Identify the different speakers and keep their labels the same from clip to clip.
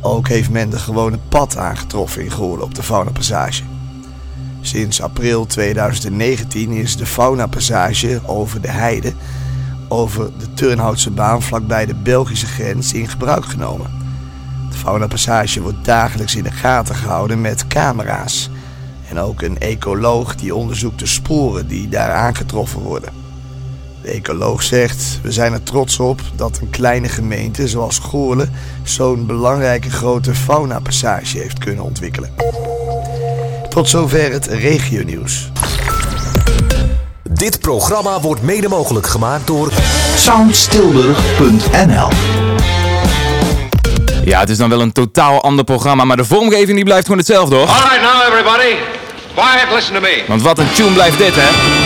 Speaker 1: Ook heeft men de gewone pad aangetroffen in Goorlen op de Faunapassage. Sinds april 2019 is de Faunapassage over de heide over de Turnhoutse baan vlakbij de Belgische grens in gebruik genomen. De Faunapassage wordt dagelijks in de gaten gehouden met camera's en ook een ecoloog die onderzoekt de sporen die daar aangetroffen worden. De ecoloog zegt: We zijn er trots op dat een kleine gemeente zoals Goorlen zo'n belangrijke grote faunapassage heeft kunnen ontwikkelen. Tot zover het regionieuws.
Speaker 2: Dit programma wordt mede mogelijk gemaakt door
Speaker 3: soundstilburg.nl
Speaker 4: Ja, het is dan wel een totaal ander programma, maar de vormgeving die blijft gewoon hetzelfde hoor.
Speaker 5: All right, now everybody, quiet, listen to me.
Speaker 4: Want wat een tune blijft dit hè.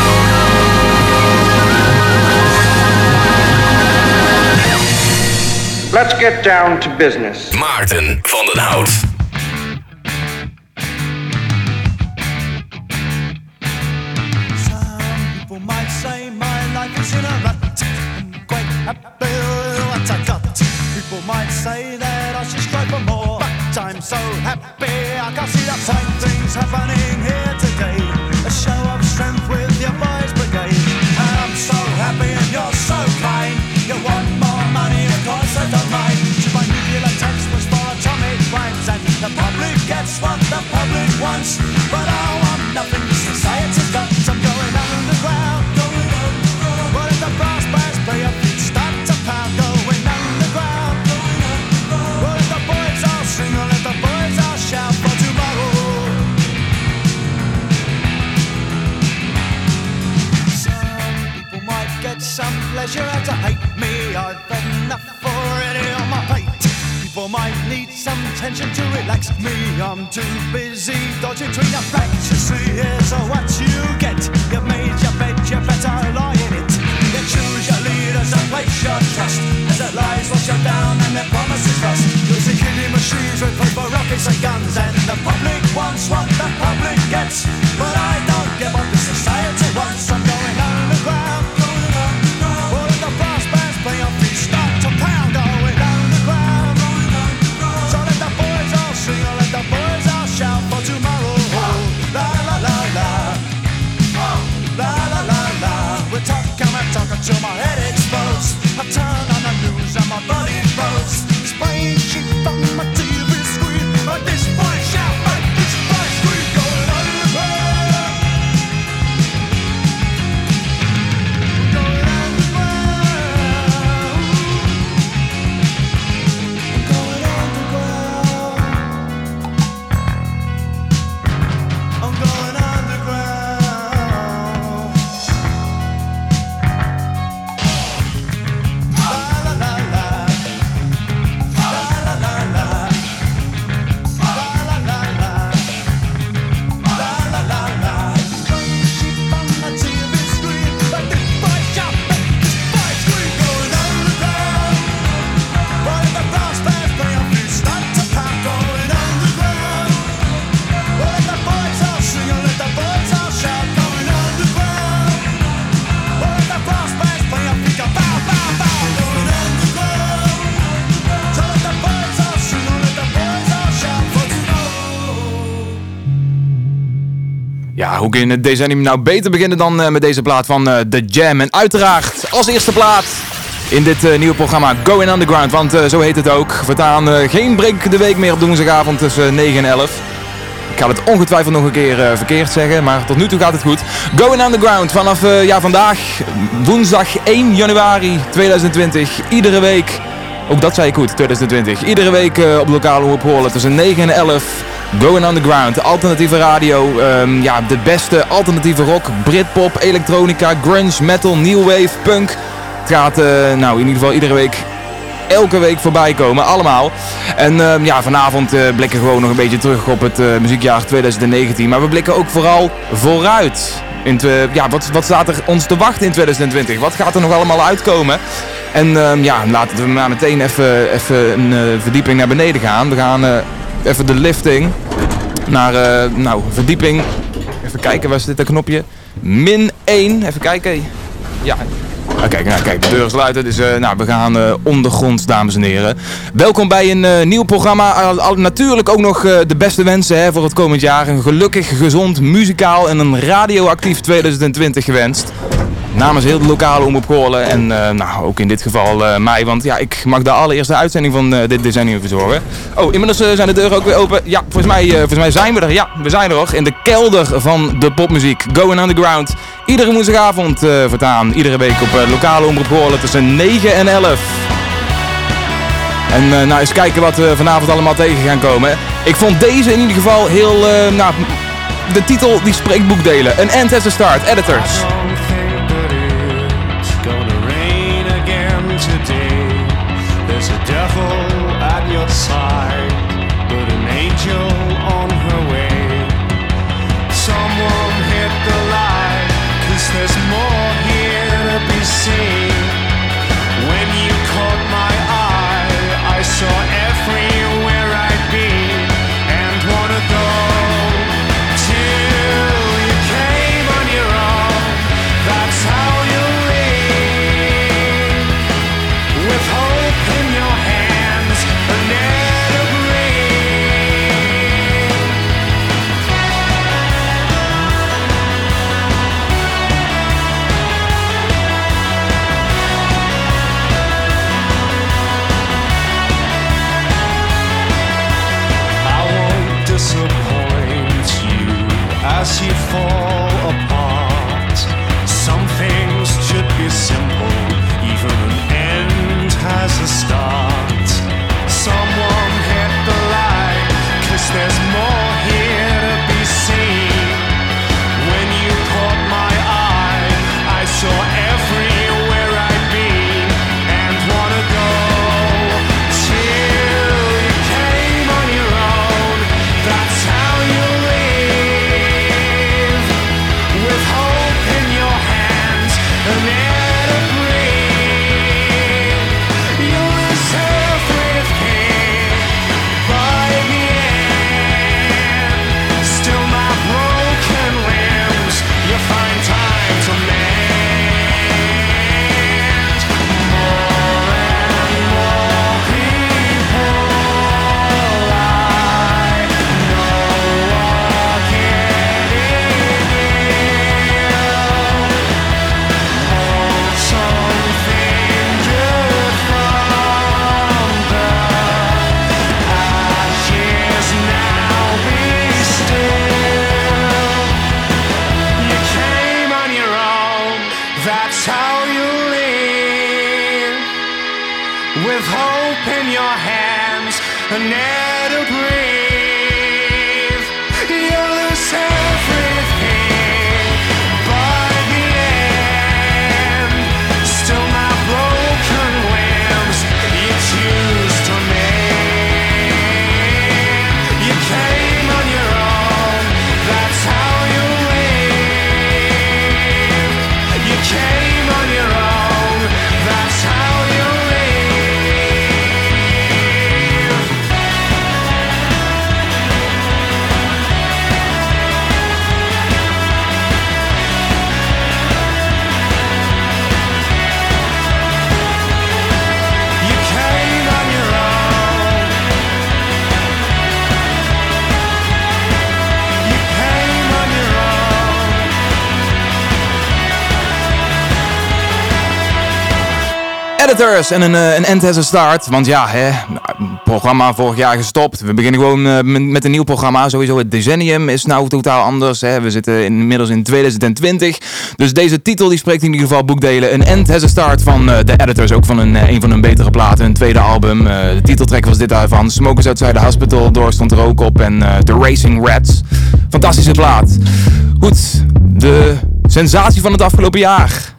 Speaker 5: Let's get down to business.
Speaker 2: Maarten van den Hout.
Speaker 6: People might say my life is in a rut. I'm quite happy with what I got. People might say that I should strive for more. But I'm so happy I can see the fine things happening here today. Gets what the public wants. But I want nothing society's got. I'm going underground. Going underground. If the brass bands play start to? Going underground. Going underground. What if the boys all sing let the boys all shout for tomorrow? Some people might get some pleasure out of hate me. I've enough already on my plate. People might need some tension to relax me. I'm too busy dodging between. You see, here's what you get. You made your bed, you better lie in it. You choose your leaders and place your trust. As their lies wash you down and their promises rust. Using killing machines with for rockets and guns. And the public wants what the public gets. But I don't get what the society wants. I'm
Speaker 4: Je het decennium nou beter beginnen dan eh, met deze plaat van eh, The Jam. En uiteraard als eerste plaat in dit eh, nieuwe programma Going Underground. Want zo heet het ook. Voortaan eh, geen break de week meer op woensdagavond tussen 9 en 11. Ik ga het ongetwijfeld nog een keer verkeerd zeggen, maar tot nu toe gaat het goed. Going Underground vanaf ja, vandaag, woensdag 1 januari 2020. Iedere week, ook dat zei ik goed, 2020. Iedere week op lokale omroep tussen 9 en 11. Going Underground, alternatieve radio, ehm, ja, de beste alternatieve rock, Britpop, elektronica, grunge, metal, new wave, punk. Het gaat eh, nou in ieder geval iedere week, elke week voorbij komen, allemaal. En ehm, ja, vanavond eh, blikken we gewoon nog een beetje terug op het eh, muziekjaar 2019. Maar we blikken ook vooral vooruit. In ja, wat, wat staat er ons te wachten in 2020? Wat gaat er nog allemaal uitkomen? En ehm, ja, laten we maar meteen even, even een verdieping naar beneden gaan. We gaan even de lifting naar, eh, nou, verdieping. Even kijken, waar zit dat knopje? Min 1. Even kijken. Ja. Ah, kijk, nou, kijk, de deur sluiten, dus eh, nou, we gaan eh, ondergronds, dames en heren. Welkom bij een nieuw programma. Natuurlijk ook nog de beste wensen hè, voor het komend jaar. Een gelukkig, gezond, muzikaal en een radioactief 2020 gewenst. Namens heel de lokale omroep Goorlen en eh, nou, ook in dit geval eh, mij, want ja, ik mag de allereerste uitzending van eh, dit decennium verzorgen. Oh, inmiddels zijn de deuren ook weer open. Ja, volgens mij, volgens mij zijn we er. Ja, we zijn er hoor. In de kelder van de popmuziek. Going Underground. Iedere woensdagavond vertaan. Iedere week op lokale omroep Goorlen tussen 9 en 11. En nou, eens kijken wat we vanavond allemaal tegen gaan komen. Ik vond deze in ieder geval heel, eh, nou, de titel die spreekt boekdelen. An End has a Start, Editors.
Speaker 7: Today. There's a devil at your side,
Speaker 8: Editors en een, eh, een End has a Start. Want ja, hè, programma vorig jaar gestopt. We beginnen gewoon eh, met, een nieuw programma. Sowieso het decennium is nou totaal anders. Hè. We zitten inmiddels in 2020. Dus deze titel die spreekt in ieder geval boekdelen. Een End has a Start van eh, de Editors. Ook van een, van hun betere platen. Een tweede album. Eh, de titeltrack was dit daarvan. Smokers Outside the Hospital. Door stond er ook op. En eh, The Racing Rats. Fantastische plaat. Goed, de sensatie van het afgelopen jaar.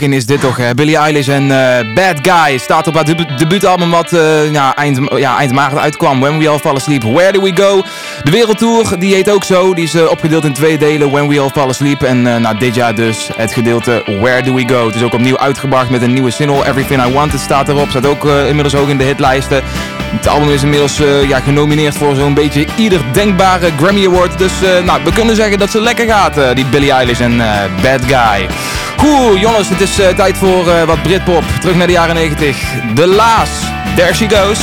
Speaker 8: Is dit toch. Hè? Billie Eilish en eh, Bad Guy staat op haar debu debuutalbum wat eh, ja, eind, ja, eind maart uitkwam. When We All Fall Asleep, Where Do We Go? De wereldtour, die heet ook zo. Die is eh, opgedeeld in twee delen, When We All Fall Asleep. En eh, nou, dit jaar dus het gedeelte Where Do We Go? Het is ook opnieuw uitgebracht met een nieuwe single. Everything I Wanted staat erop. Staat ook eh, inmiddels ook in de hitlijsten. Het album is inmiddels eh, ja, genomineerd voor zo'n beetje ieder denkbare Grammy Award. Dus eh, nou, we kunnen zeggen dat ze lekker gaat, eh, die Billie Eilish en eh, Bad Guy. Goed, jongens, het is eh, tijd voor eh, wat Britpop. Terug naar de jaren 90. De Laas, there she goes.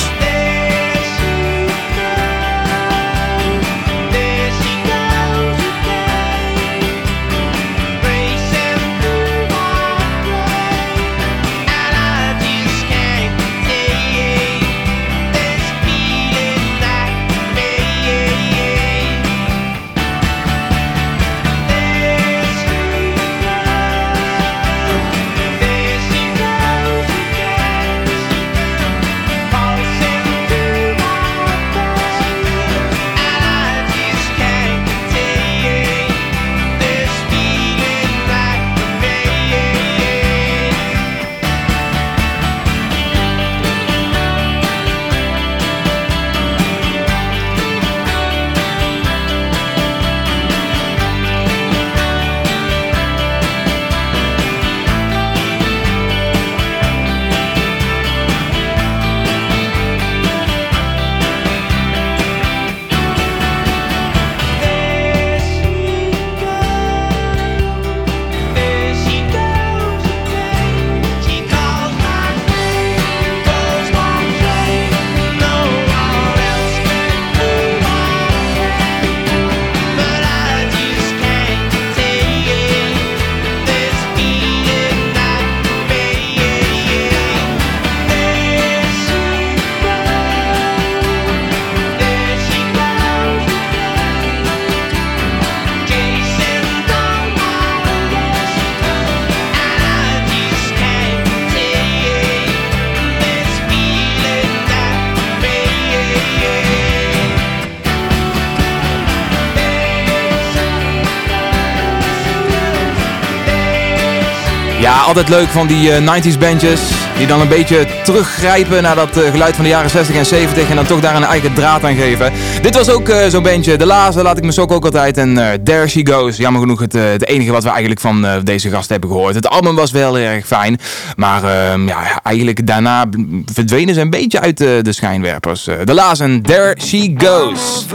Speaker 4: Altijd leuk van die eh, 90s bandjes. Die dan een beetje teruggrijpen naar dat eh, geluid van de jaren 60 en 70. En dan toch daar een eigen draad aan geven. Dit was ook eh, zo'n bandje. De laatste laat ik mijn sok ook altijd. En eh, There She Goes. Jammer genoeg het, eh, het enige wat we eigenlijk van eh, deze gast hebben gehoord. Het album was wel erg fijn. Maar ehm, ja, eigenlijk daarna verdwenen ze een beetje uit eh, de schijnwerpers. Eh, de laatste en There She Goes.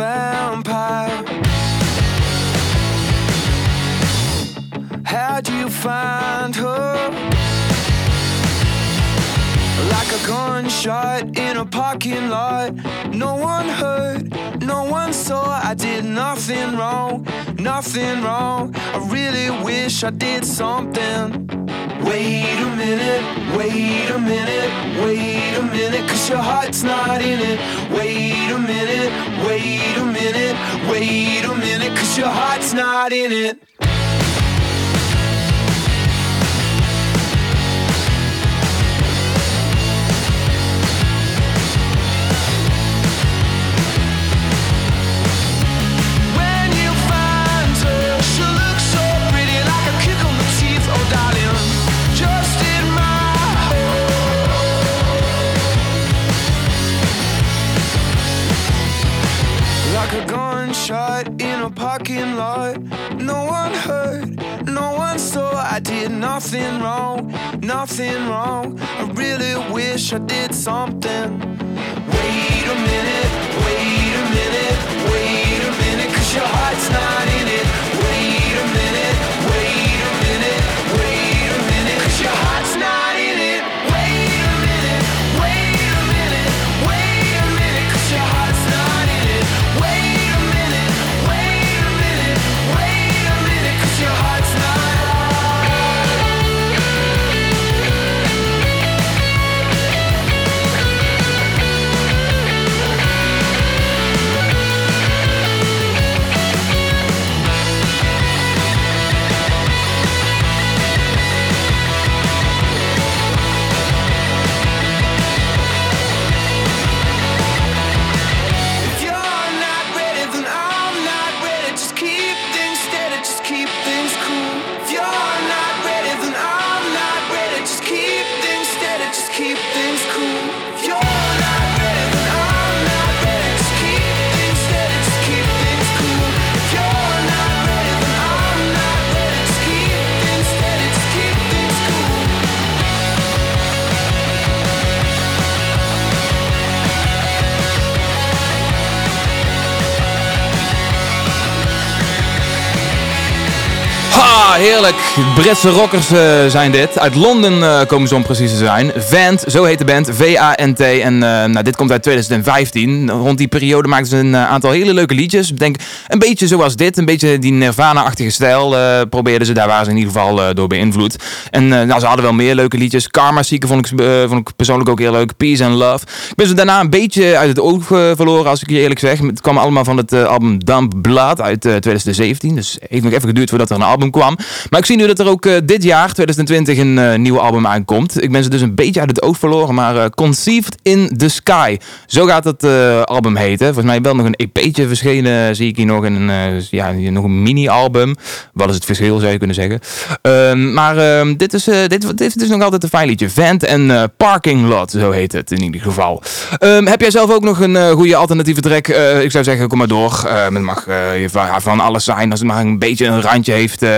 Speaker 7: How'd you find gunshot in a parking lot. No one heard, no one saw. I did nothing wrong, nothing wrong. I really wish I did something. Wait a minute, wait a minute, wait a minute, cause your heart's not in it. Wait a minute, wait a minute, wait a minute, cause your heart's not in it. Like a gunshot in a parking lot. No one heard, no one saw. I did nothing wrong, nothing wrong. I really wish I did something. Wait a minute, wait a minute, wait a minute, cause your heart's not in it.
Speaker 4: Heerlijk. Britse rockers eh, zijn dit. Uit Londen eh, komen ze om precies te zijn. Vant, zo heet de band. V-A-N-T. En eh, nou, dit komt uit 2015. Rond die periode maakten ze een aantal hele leuke liedjes. Ik denk een beetje zoals dit. Een beetje die Nirvana-achtige stijl probeerden ze. Daar waren ze in ieder geval door beïnvloed. En nou, ze hadden wel meer leuke liedjes. Karma Seeker vond ik, ik persoonlijk ook heel leuk. Peace and Love. Ik ben ze daarna een beetje uit het oog verloren, als ik je eerlijk zeg. Het kwam allemaal van het album Dump Blood uit eh, 2017. Dus heeft nog even geduurd voordat er een album kwam. Maar ik zie nu dat er ook eh, dit jaar, 2020, een eh, nieuw album aankomt. Ik ben ze dus een beetje uit het oog verloren. Maar eh, Conceived in the Sky. Zo gaat het album heten. Volgens mij wel nog een EP'tje verschenen. Zie ik hier nog. Een, ja, nog een mini-album. Wat is het verschil, zou je kunnen zeggen. Ehm, maar ehm, dit, is, dit, dit is nog altijd een fijn liedje. Vent en Parking Lot, zo heet het in ieder geval. Ehm, heb jij zelf ook nog een goede alternatieve track? Ik zou zeggen, kom maar door. Het mag van, alles zijn. Als het maar een beetje een randje heeft, eh,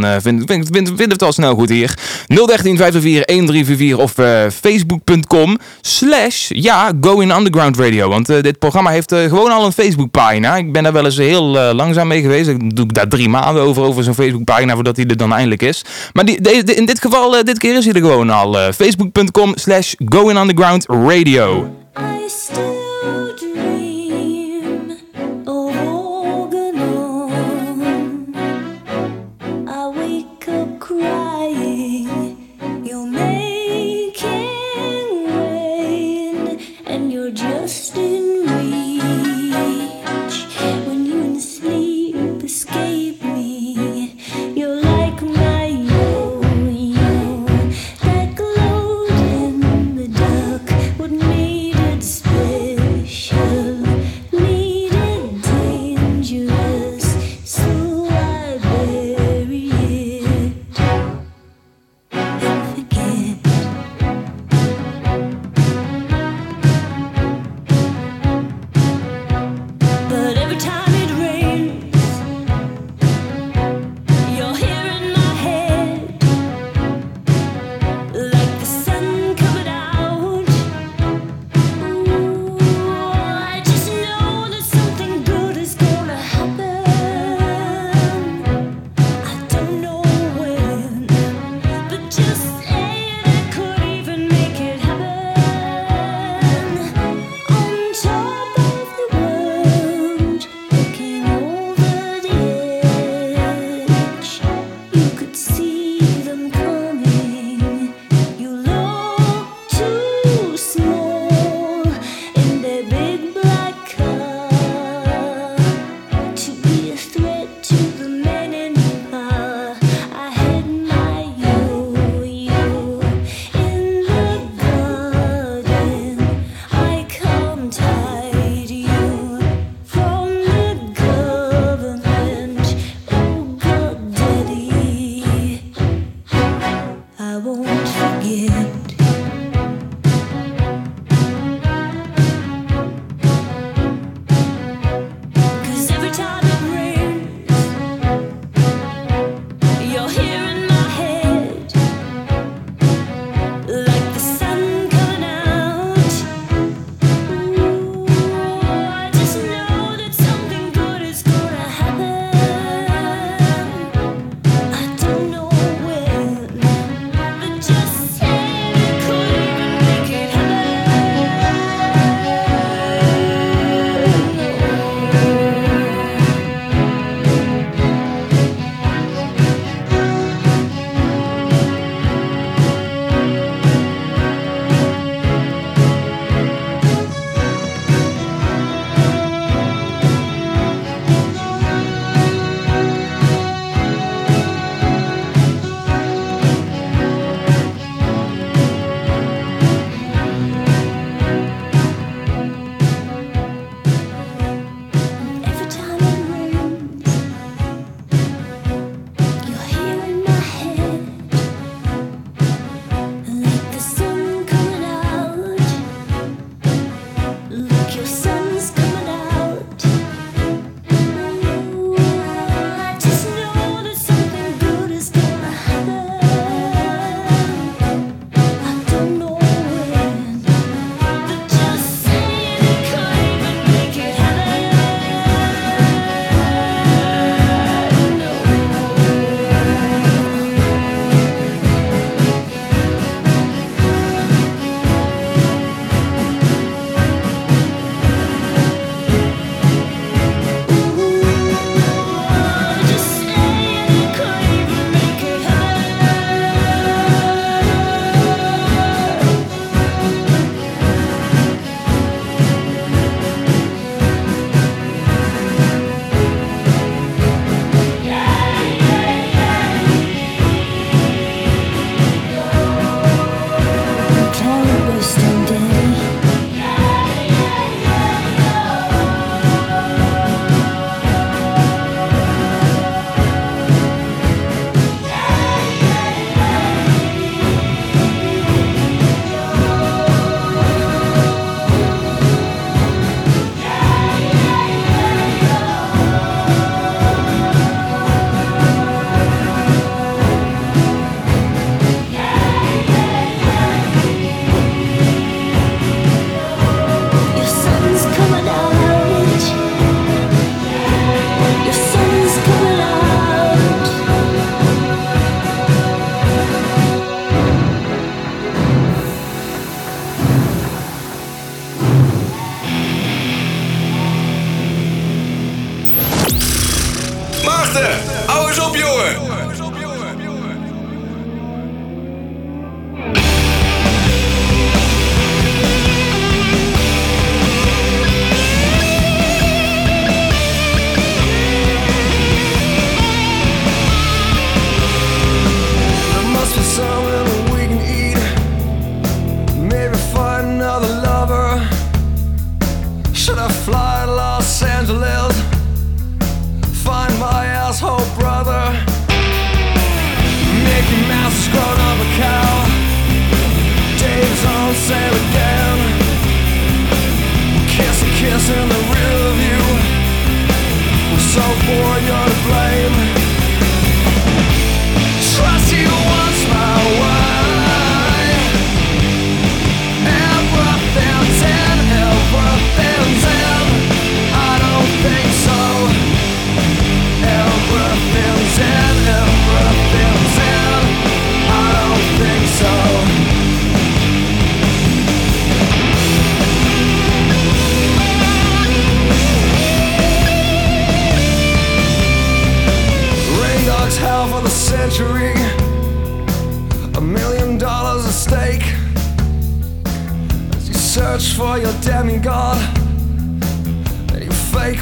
Speaker 4: dan eh, vind, vind, vind, het wel snel goed hier. 013 504 1344 of eh, facebook.com slash ja, Going Underground Radio. Want eh, dit programma heeft gewoon al een Facebookpagina. Ik ben daar wel eens heel langzaam mee geweest. Ik doe daar drie maanden over, over zo'n Facebookpagina voordat hij er dan eindelijk is. Maar die, in dit geval, dit keer is hij er gewoon al. facebook.com slash Going Underground Radio.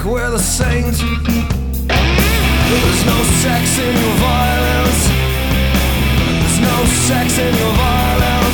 Speaker 9: we're the saints. There's no sex in your violence. There's no sex in your violence.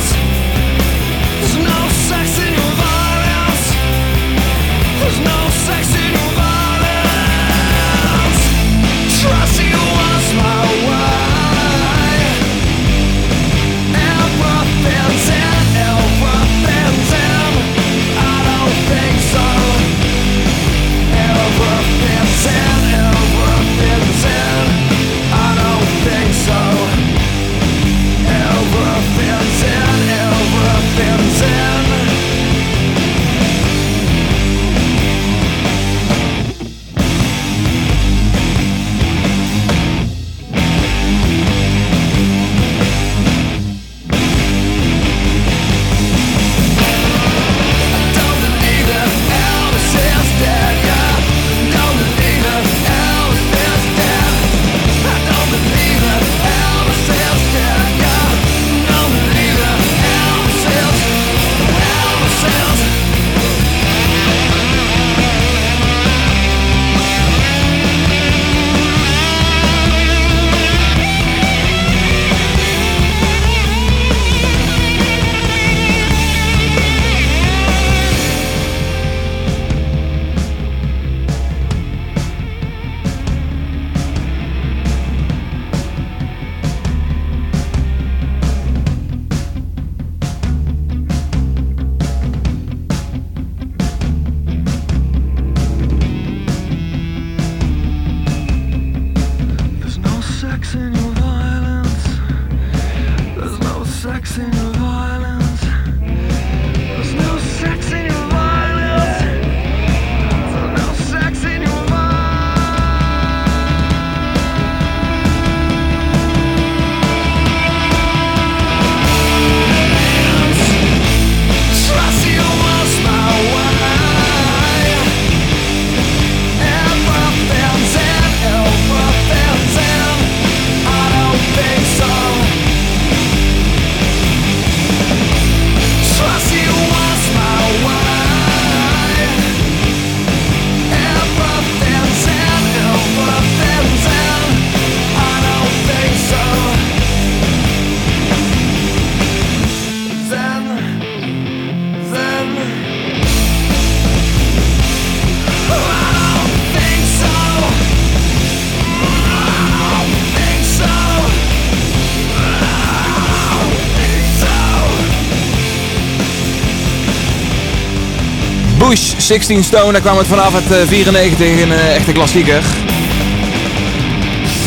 Speaker 4: 16 Stone, daar kwam het vanaf het eh, 94 in een echte klassieker.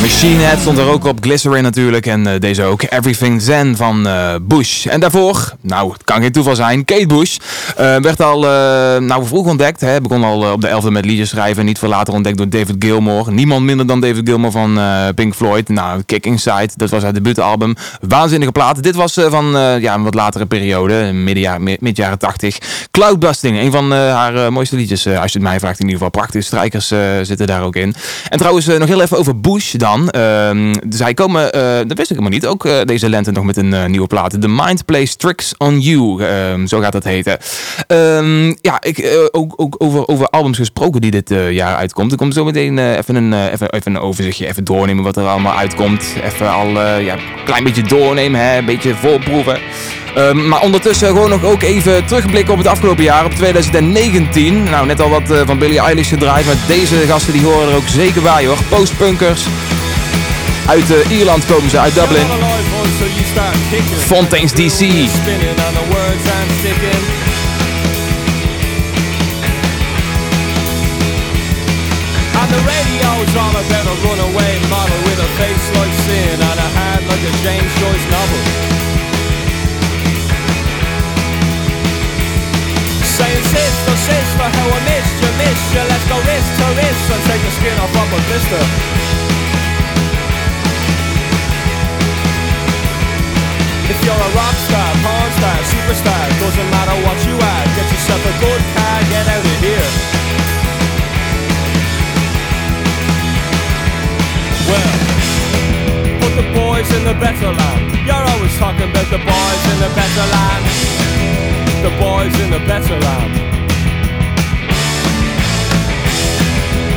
Speaker 4: Machine Head stond er ook op, Glycerin natuurlijk en eh, deze ook, Everything Zen van Bush. En daarvoor, nou, kan geen toeval zijn, Kate Bush eh, werd al eh, nou, vroeg ontdekt. Hè, begon al eh, op de 11e met liedjes schrijven, niet veel later ontdekt door David Gilmour. Niemand minder dan David Gilmour van Pink Floyd. Nou, Kick Inside, dat was haar debuutalbum. Waanzinnige plaat. Dit was van ja, een wat latere periode, middenjaar, mi- mid jaren 80. Cloudbusting, een van haar mooiste liedjes, als je het mij vraagt in ieder geval. Prachtige strijkers zitten daar ook in. En trouwens, nog heel even over Bush dan. Ehm, zij komen, dat wist ik helemaal niet, ook deze lente nog met een nieuwe plaat. The Mind Plays Tricks on You, ehm, zo gaat dat heten. Ehm, ja, ik, eh, ook, ook over, over albums gesproken die dit eh, jaar uitkomt. Er komt zo meteen eh, even, een, even, even een overzichtje, even doornemen wat er allemaal uitkomt. Even al eh, ja, een klein beetje doornemen, hè, een beetje voorproeven. Ehm, maar ondertussen gewoon nog ook even terugblikken op het afgelopen jaar, op 2019. Nou, net al wat van Billie Eilish gedraaid, maar deze gasten die horen er ook zeker bij hoor. Postpunkers. Uit Ierland komen ze, uit Dublin. Fontaine's DC.
Speaker 10: On the radio's all about a runaway model with a face like sin and a heart like a James Joyce novel. Saying sister, sister, how I missed you, missed you. Let's go wrist to wrist and take the skin off of a blister. If you're a rock star, porn star, superstar, doesn't matter what you are. Get yourself a good car, get out of here. Well, put the boys in the better land. You're always talking about the boys in the better land. The boys in the better land.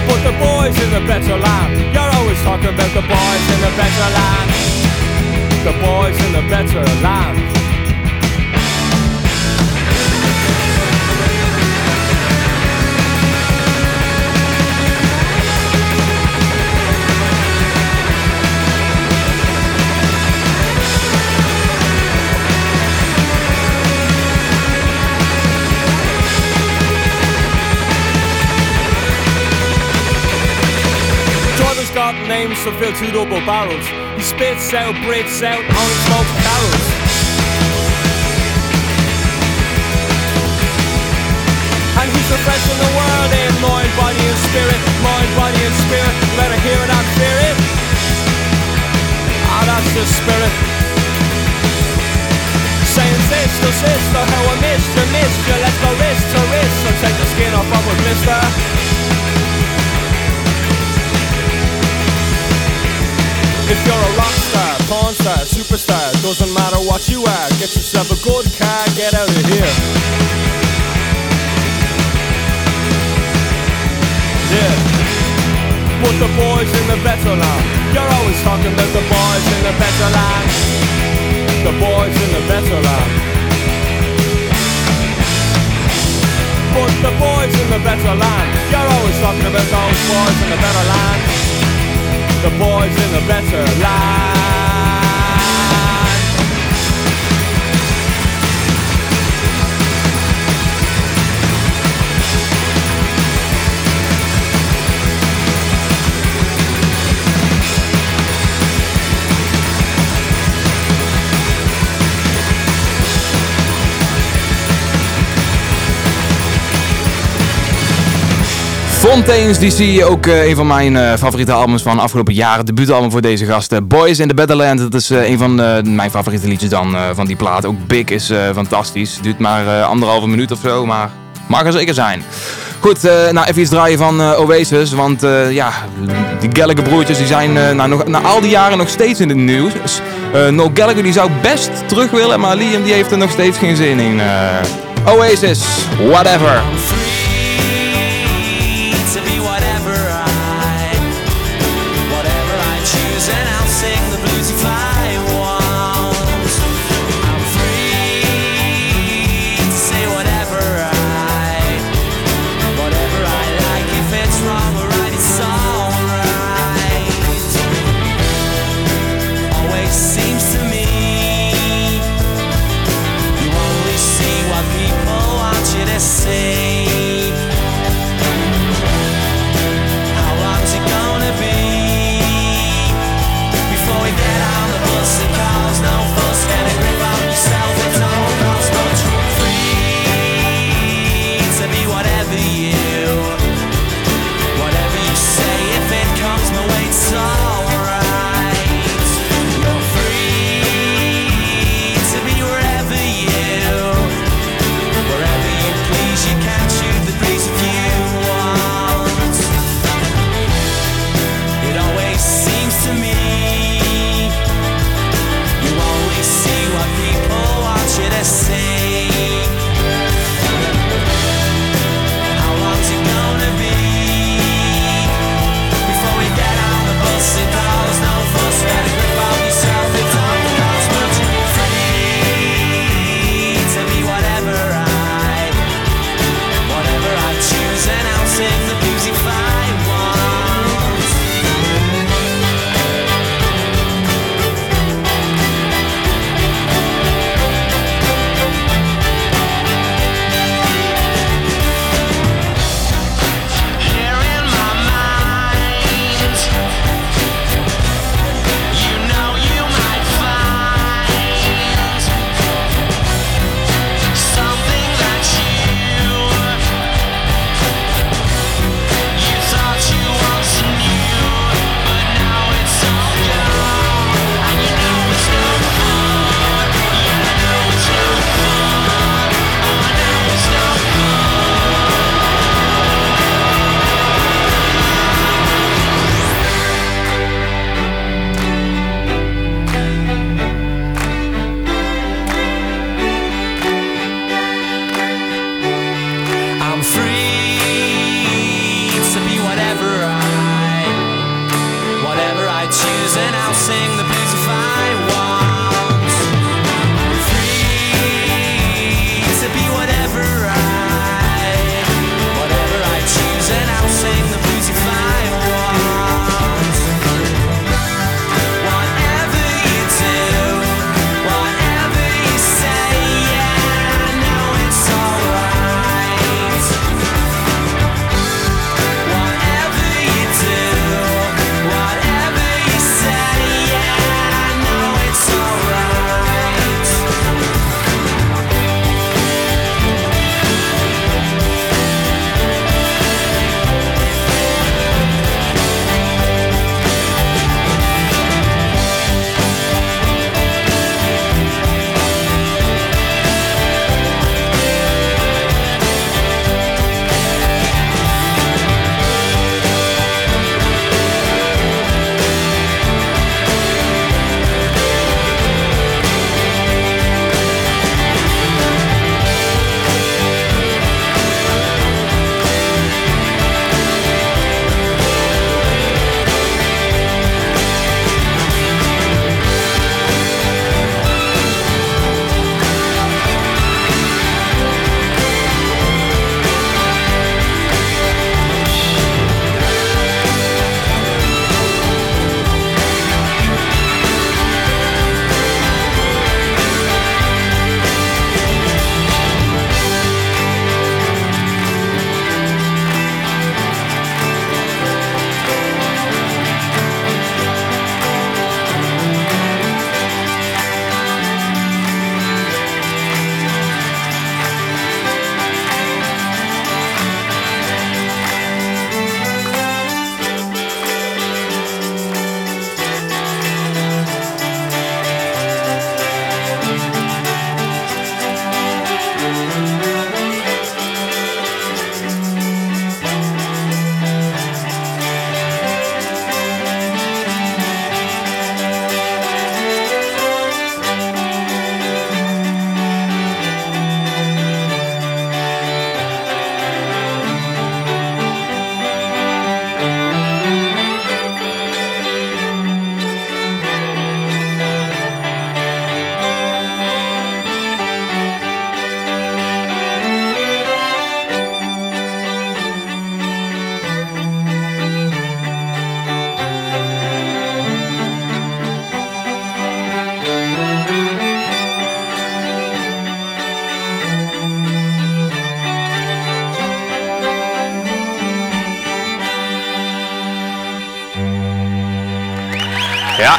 Speaker 10: Put the boys in the better land. You're always talking about the boys in the better land. The boys in the better land. Got names to fill two double barrels. He spits out, breathes out, only smokes barrels. And he's refreshing the world in mind, body and spirit, mind, body and spirit. You better hear it and fear it. Ah, that's the spirit. Saying sister, sister, how I missed you, missed you. Let's go wrist to wrist So take the skin off of a blister. If you're a rock star, porn star, superstar, doesn't matter what you are, get yourself a good car, get out of here. Yeah. Put the boys in the better land. You're always talking about the boys in the better land. The boys in the better land. Put the boys in the better land. You're always talking about those boys in the better land the boys in the better land.
Speaker 4: Fontaine's DC, ook eh, een van mijn eh, favoriete albums van afgelopen jaren. Debuutalbum voor deze gasten. Boys in the Badlands, dat is eh, een van eh, mijn favoriete liedjes dan eh, van die plaat. Ook Big is eh, fantastisch. Duurt maar eh, anderhalve minuut of zo, maar mag er zeker zijn. Goed, eh, nou even iets draaien van eh, Oasis, want eh, ja, die Gallagher broertjes die zijn eh, nou, nog, na al die jaren nog steeds in het nieuws. Dus, eh, Noel Gallagher die zou best terug willen, maar Liam die heeft er nog steeds geen zin in. Eh, Oasis, whatever.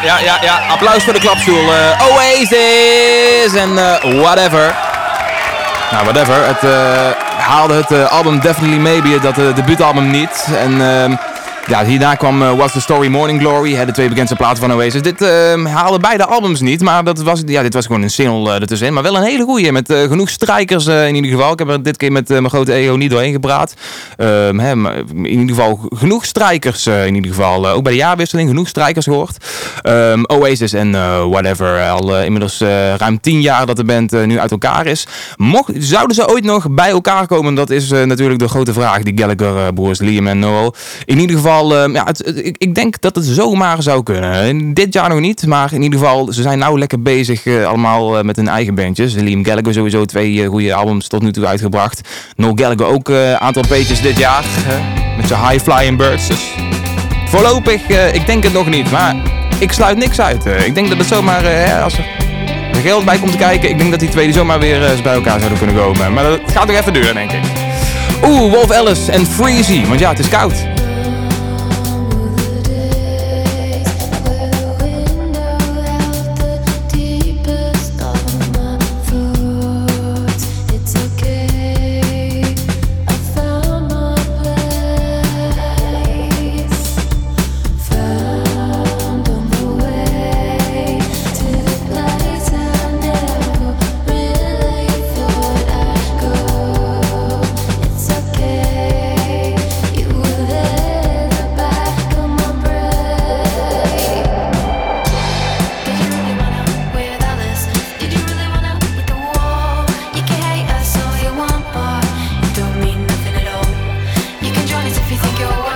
Speaker 4: Ja, ja, ja. Applaus voor de klapstoel. Eh, Oasis en eh, whatever. Nou, whatever. Het eh, haalde het album Definitely Maybe, dat uh, debuutalbum niet. En ehm, ja, hierna kwam uh, What's the Story Morning Glory, hè, de twee bekendste platen van Oasis. Dit uh, haalde beide albums niet, maar dat was, ja, dit was gewoon een single uh, ertussenin. Maar wel een hele goeie, met genoeg strijkers in ieder geval. Ik heb er dit keer met mijn grote ego niet doorheen gepraat. Ehm, hè, in ieder geval genoeg strijkers in ieder geval. ook bij de jaarwisseling genoeg strijkers gehoord. Um, Oasis en whatever, al inmiddels ruim tien jaar dat de band nu uit elkaar is. Mocht, zouden ze ooit nog bij elkaar komen? Dat is natuurlijk de grote vraag die Gallagher, broers Liam en Noel. In ieder geval uh, ja, het, ik, ik, denk dat het zomaar zou kunnen. Dit jaar nog niet, maar in ieder geval, ze zijn nou lekker bezig uh, allemaal uh, met hun eigen bandjes. Liam Gallagher sowieso twee goede albums tot nu toe uitgebracht. Noel Gallagher ook een aantal peetjes dit jaar. met zijn High Flying Birds. Dus voorlopig, ik denk het nog niet, maar ik sluit niks uit. ik denk dat het zomaar, als er geld bij komt te kijken, ik denk dat die twee zomaar weer bij elkaar zouden kunnen komen. Maar dat gaat nog even duren, denk ik. Oeh, Wolf Alice en Freezy, want ja, het is koud. if you think you're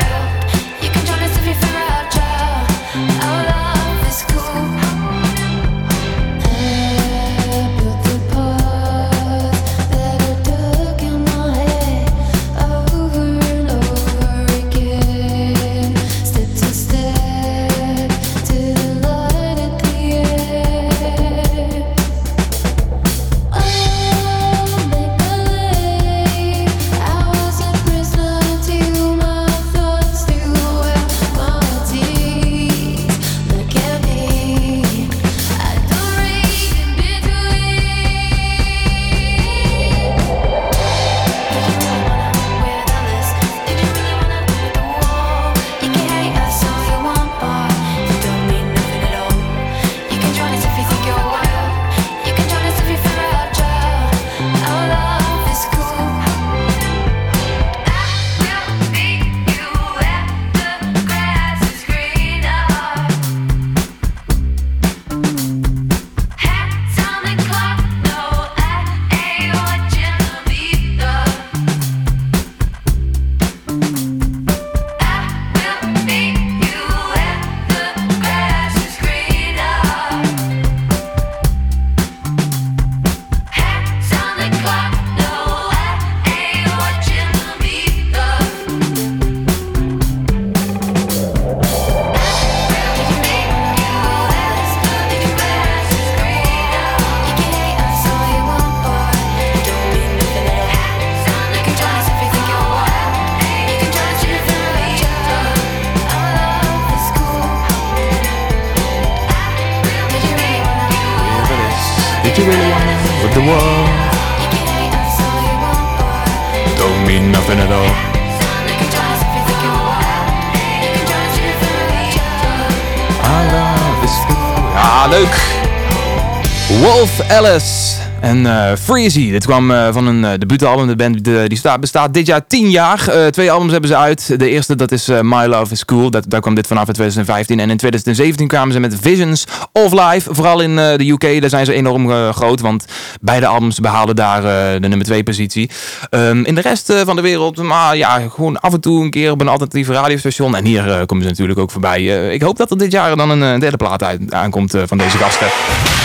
Speaker 4: En uh, Freezy. Dit kwam uh, van een uh, debuutalbum. De band die staat, bestaat dit jaar 10 jaar. twee albums hebben ze uit. De eerste dat is My Love is Cool. Dat, daar kwam dit vanaf in 2015. En in 2017 kwamen ze met Visions of Life. Vooral in de UK. Daar zijn ze enorm groot. Want beide albums behaalden daar de nummer 2 positie. Um, in de rest van de wereld. Maar ja, gewoon af en toe een keer op een alternatief radiostation. En hier komen ze natuurlijk ook voorbij. ik hoop dat er dit jaar dan een derde plaat uit, aankomt van deze gasten.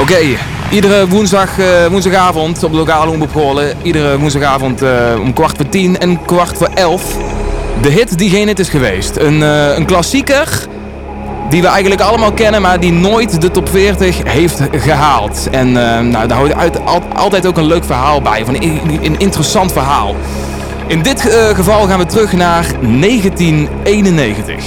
Speaker 4: Oké, iedere woensdag, uh, woensdagavond op de lokale omroep. Iedere woensdagavond uh, om kwart voor tien en kwart voor elf. De hit die geen hit is geweest. Een, uh, een klassieker die we eigenlijk allemaal kennen, maar die nooit de top 40 heeft gehaald. En nou, daar houdt uit, al, altijd ook een leuk verhaal bij, van een, een interessant verhaal. In dit geval gaan we terug naar 1991.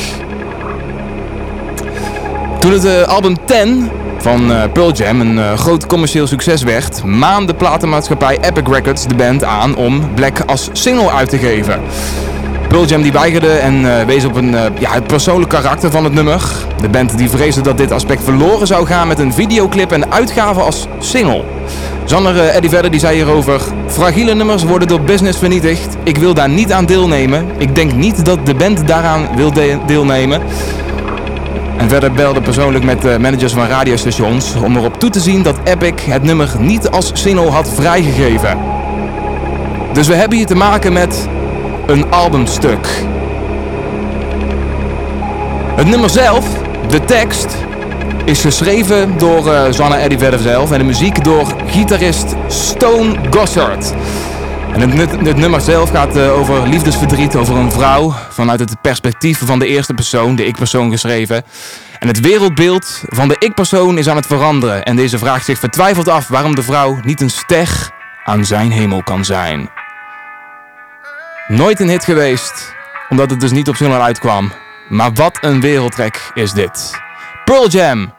Speaker 4: Toen het eh, album 10 van eh, Pearl Jam een eh, groot commercieel succes werd, maande platenmaatschappij Epic Records de band aan om Black als single uit te geven. Pearl Jam die weigerde en eh, wees op een, ja, het persoonlijke karakter van het nummer. De band die vreesde dat dit aspect verloren zou gaan met een videoclip en uitgave als single. Zanger eh, Eddie Vedder die zei hierover... Fragiele nummers worden door business vernietigd. Ik wil daar niet aan deelnemen. Ik denk niet dat de band daaraan wil de- deelnemen. En verder belde persoonlijk met de managers van radiostations om erop toe te zien dat Epic het nummer niet als single had vrijgegeven. Dus we hebben hier te maken met een albumstuk. Het nummer zelf, de tekst, is geschreven door eh zanger Eddie Vedder zelf en de muziek door gitarist Stone Gossard. En het, nu- het nummer zelf gaat eh, over liefdesverdriet over een vrouw vanuit het perspectief van de eerste persoon, de ik-persoon geschreven. En het wereldbeeld van de ik-persoon is aan het veranderen en deze vraagt zich vertwijfeld af waarom de vrouw niet een ster aan zijn hemel kan zijn. Nooit een hit geweest, omdat het dus niet op single uitkwam. Maar wat een wereldtrek is dit. Pearl Jam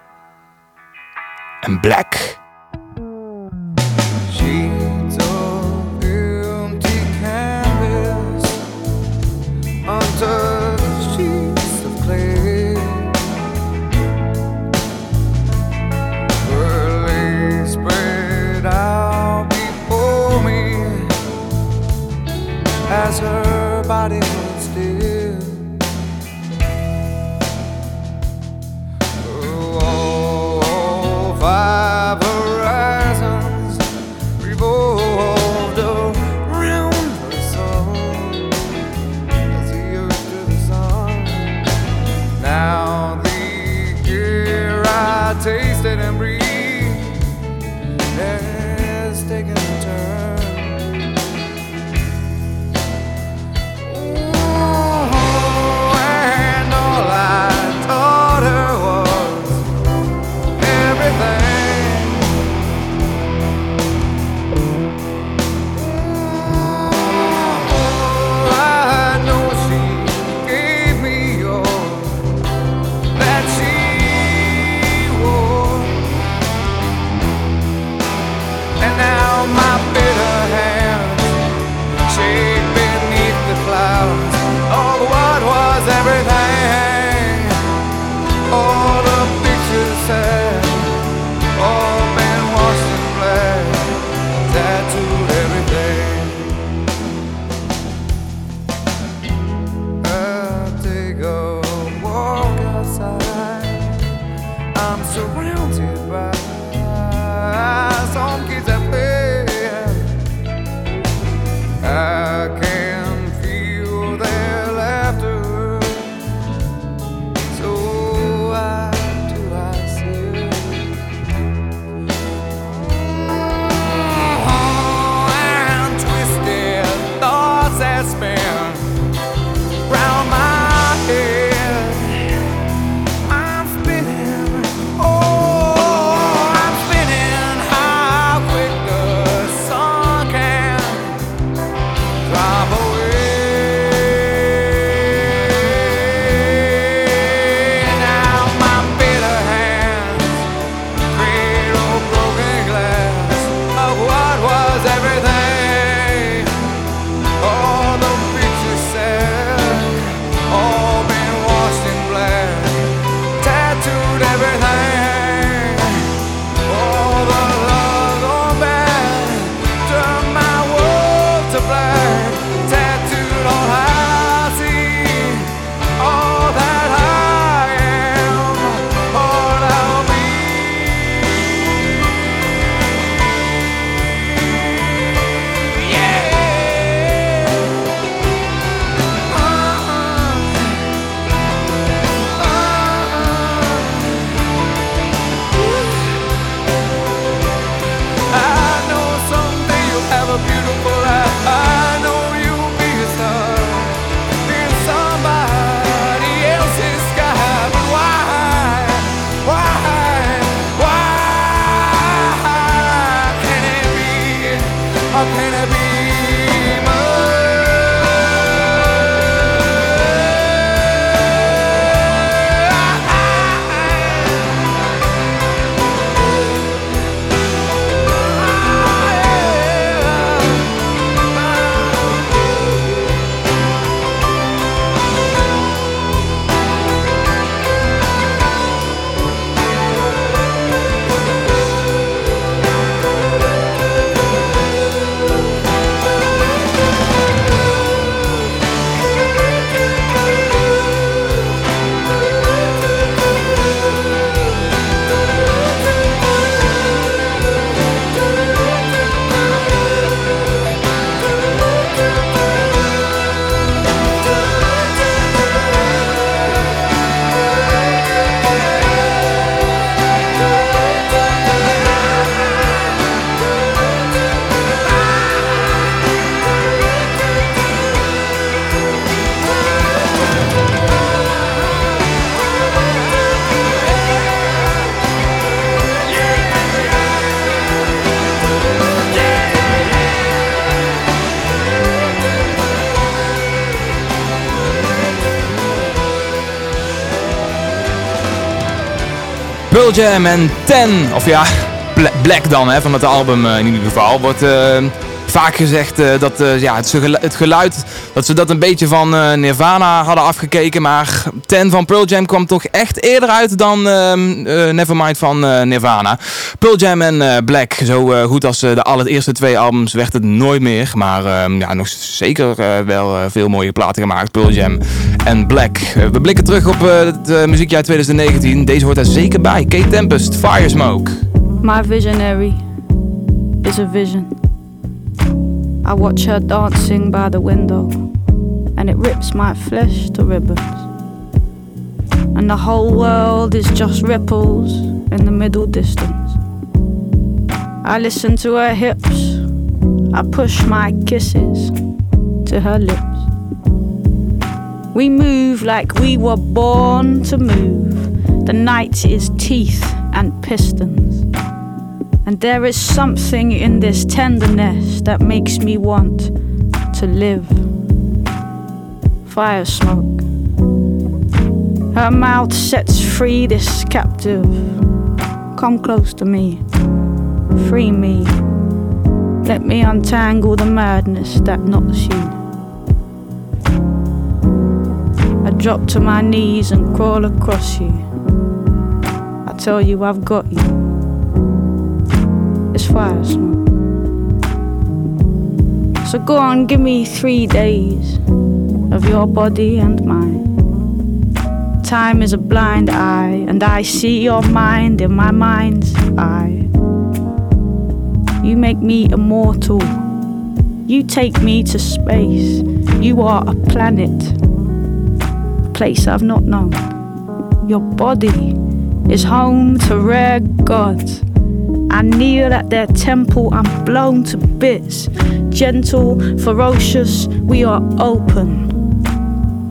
Speaker 4: en Black. Pearl en Ten, of ja, Bla- Black dan, hè, van het album eh, in ieder geval, wordt eh, vaak gezegd eh, dat ja, het, gelu- het geluid, dat ze dat een beetje van Nirvana hadden afgekeken, maar Ten van Pearl Jam kwam toch echt eerder uit dan ehm, eh, Nevermind van Nirvana. Pearl Jam en Black, zo goed als de allereerste twee albums werd het nooit meer, maar ehm, ja, nog zeker wel veel mooie platen gemaakt, Pearl Jam en Black. Eh, we blikken terug op eh, het eh, muziekjaar 2019, deze hoort er zeker bij, Kate Tempest, Fire Smoke.
Speaker 11: My visionary is a vision. I watch her dancing by the window, and it rips my flesh to ribbons. And the whole world is just ripples in the middle distance. I listen to her hips, I push my kisses to her lips. We move like we were born to move. The night is teeth and pistons. And there is something in this tenderness that makes me want to live. Fire smoke. Her mouth sets free this captive. Come close to me. Free me. Let me untangle the madness that knots you. Drop to my knees and crawl across you. I tell you I've got you. It's fire smoke. So go on, give me three days of your body and mine. Time is a blind eye, and I see your mind in my mind's eye. You make me immortal. You take me to space. You are a planet, place I've not known. Your body is home to rare gods. I kneel at their temple, I'm blown to bits. Gentle, ferocious, we are open.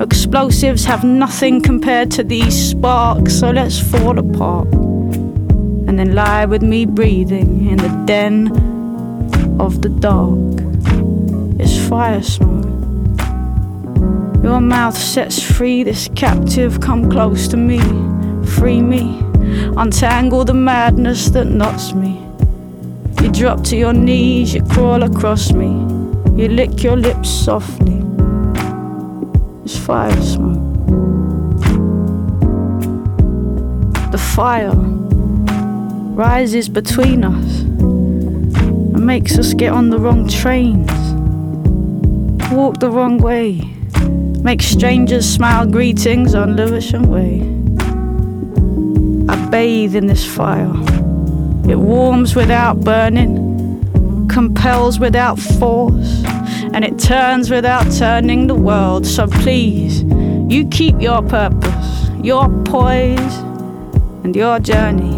Speaker 11: Explosives have nothing compared to these sparks, so let's fall apart. And then lie with me breathing in the den of the dark. It's fire smoke. Your mouth sets free this captive, come close to me, free me. Untangle the madness that knots me. You drop to your knees, you crawl across me. You lick your lips softly. It's fire smoke. The fire rises between us and makes us get on the wrong trains, walk the wrong way, make strangers smile greetings on Lewisham Way. I bathe in this fire. It warms without burning, compels without force, and it turns without turning the world. So please, you keep your purpose, your poise, and your journey.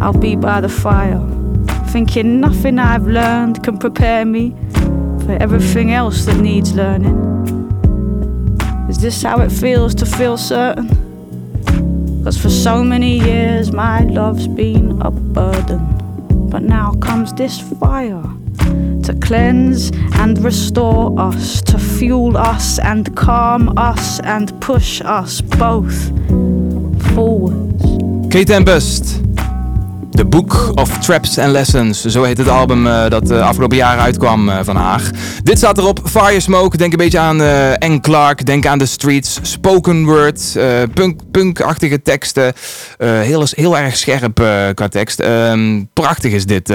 Speaker 11: I'll be by the fire, thinking nothing I've learned can prepare me for everything else that needs learning. Is this how it feels to feel certain? Cause for so many years my love's been a burden. But now comes this fire to cleanse and restore us, to fuel us and calm us and push us both forwards.
Speaker 4: Kate Tempest. The Book of Traps and Lessons. Zo heet het album eh, dat eh, afgelopen jaar uitkwam eh, van haar. Dit staat erop. Fire Smoke. Denk een beetje aan eh Anne Clark. Denk aan The Streets. Spoken word. punk, punkachtige teksten. Heel, heel erg scherp qua tekst. Ehm, prachtig is dit.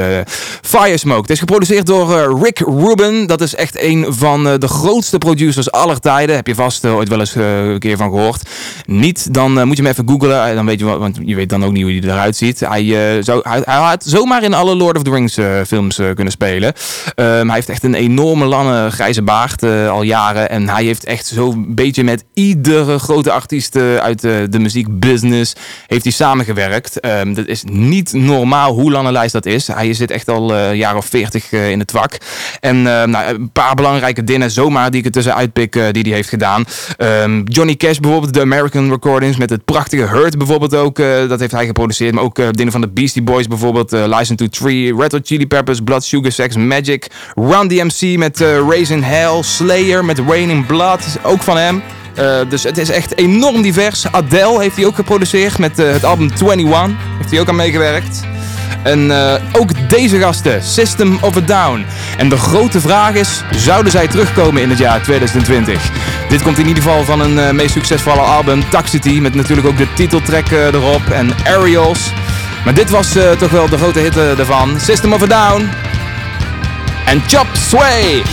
Speaker 4: Fire Smoke. Het is geproduceerd door Rick Rubin. Dat is echt een van de grootste producers aller tijden. Heb je vast ooit wel eens een keer van gehoord. Niet, dan moet je hem even googlen. Dan weet je wat, want je weet dan ook niet hoe hij eruit ziet. Hij, eh, hij, hij had zomaar in alle Lord of the Rings eh, films eh, kunnen spelen. Ehm, hij heeft echt een enorme lange grijze baard eh, al jaren. En hij heeft echt zo'n beetje met iedere grote artiest uit de muziekbusiness heeft hij samengewerkt. Ehm, dat is niet normaal hoe lange lijst dat is. Hij zit echt al een jaar of veertig in het vak. En ehm, nou, een paar belangrijke dingen zomaar die ik er tussen uitpik die hij heeft gedaan. Johnny Cash bijvoorbeeld, de American Recordings met het prachtige Hurt bijvoorbeeld ook. dat heeft hij geproduceerd. Maar ook dingen van de Beastie Boys bijvoorbeeld. eh License to Tree, Red Hot Chili Peppers, Blood Sugar Sex Magic. Run DMC met eh, Raising Hell. Slayer met Raining Blood. Is ook van hem.
Speaker 7: Eh, dus het is echt enorm divers. Adele heeft hij ook geproduceerd met het album 21. Heeft hij ook aan meegewerkt. En ook deze gasten, System of a Down. En de grote vraag is, zouden zij terugkomen in het jaar 2020? Dit komt in ieder geval van een meest succesvolle album, Toxicity. Met natuurlijk ook de titeltrack erop en Aerials. Maar dit was eh, toch wel de grote hit eh, ervan. System of a Down. En Chop Sway.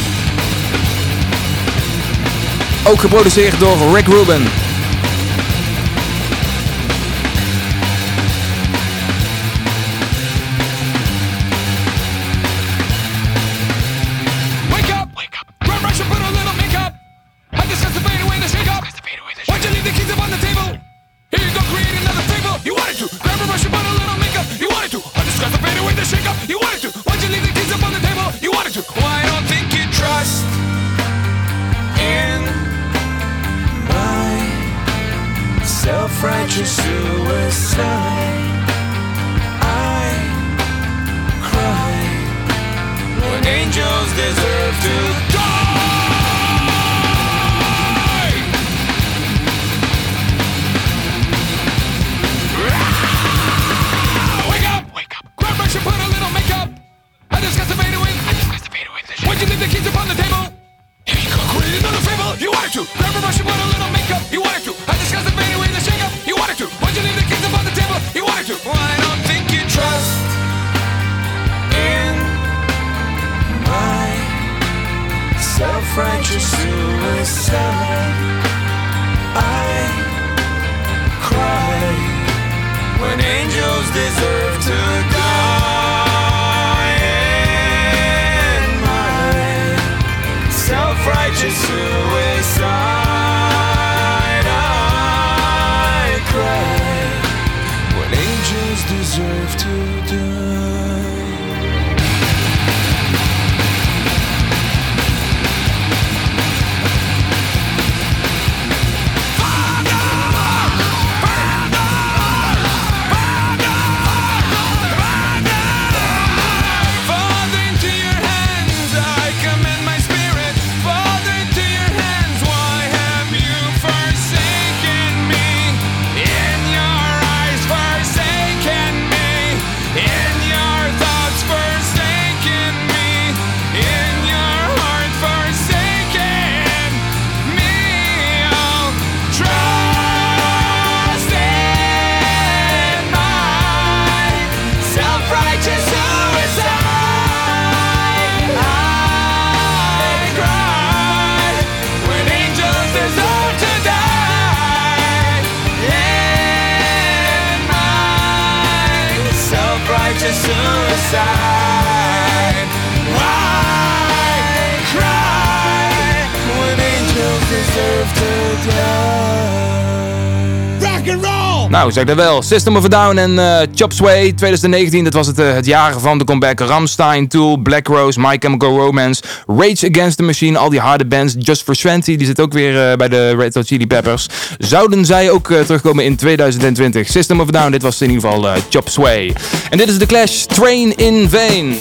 Speaker 7: Ook geproduceerd door Rick Rubin. Nou, zeg dat wel. System of a Down en eh Chop Sway 2019. Dat was het, eh, het jaar van de comeback. Ramstein, Tool, Black Rose, My Chemical Romance, Rage Against the Machine. Al die harde bands. Just for Swanty, die zit ook weer eh, bij de Red Hot Chili Peppers. Zouden zij ook terugkomen in 2020? System of a Down, dit was in ieder geval Chop Sway. En dit is de Clash, Train in Vain.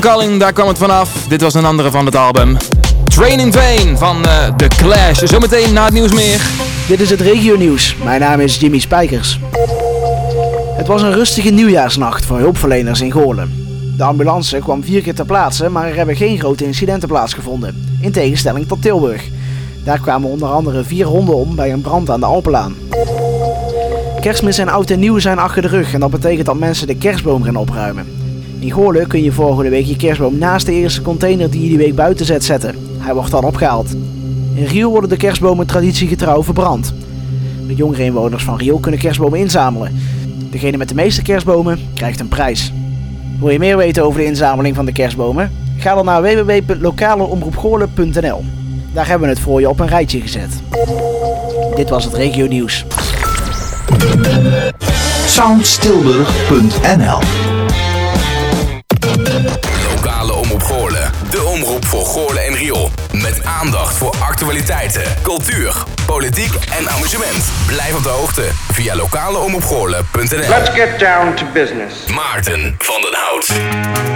Speaker 4: Calling, daar kwam het vanaf. Dit was een andere van het album. Train in Vain van eh, The Clash. Zometeen na het nieuws meer.
Speaker 12: Dit is het regio nieuws. Mijn naam is Jimmy Spijkers. Het was een rustige nieuwjaarsnacht voor hulpverleners in Goorlen. De ambulance kwam vier keer ter plaatse, maar er hebben geen grote incidenten plaatsgevonden. In tegenstelling tot Tilburg. Daar kwamen onder andere vier honden om bij een brand aan de Alpenlaan. Kerstmis en oud en nieuw zijn achter de rug en dat betekent dat mensen de kerstboom gaan opruimen. In Goorlen kun je volgende week je kerstboom naast de eerste container die je die week buiten zet zetten. Hij wordt dan opgehaald. In Riel worden de kerstbomen traditiegetrouw verbrand. De jongere inwoners van Riel kunnen kerstbomen inzamelen. Degene met de meeste kerstbomen krijgt een prijs. Wil je meer weten over de inzameling van de kerstbomen? Ga dan naar www.lokaleomroepgoorlen.nl. Daar hebben we het voor je op een rijtje gezet. Dit was het regio nieuws.
Speaker 13: Soundstilburg.nl
Speaker 14: aandacht voor actualiteiten, cultuur, politiek en amusement. Blijf op de hoogte via lokaleomroepgoorlen.nl
Speaker 5: Let's get down to business.
Speaker 14: Maarten van den Hout.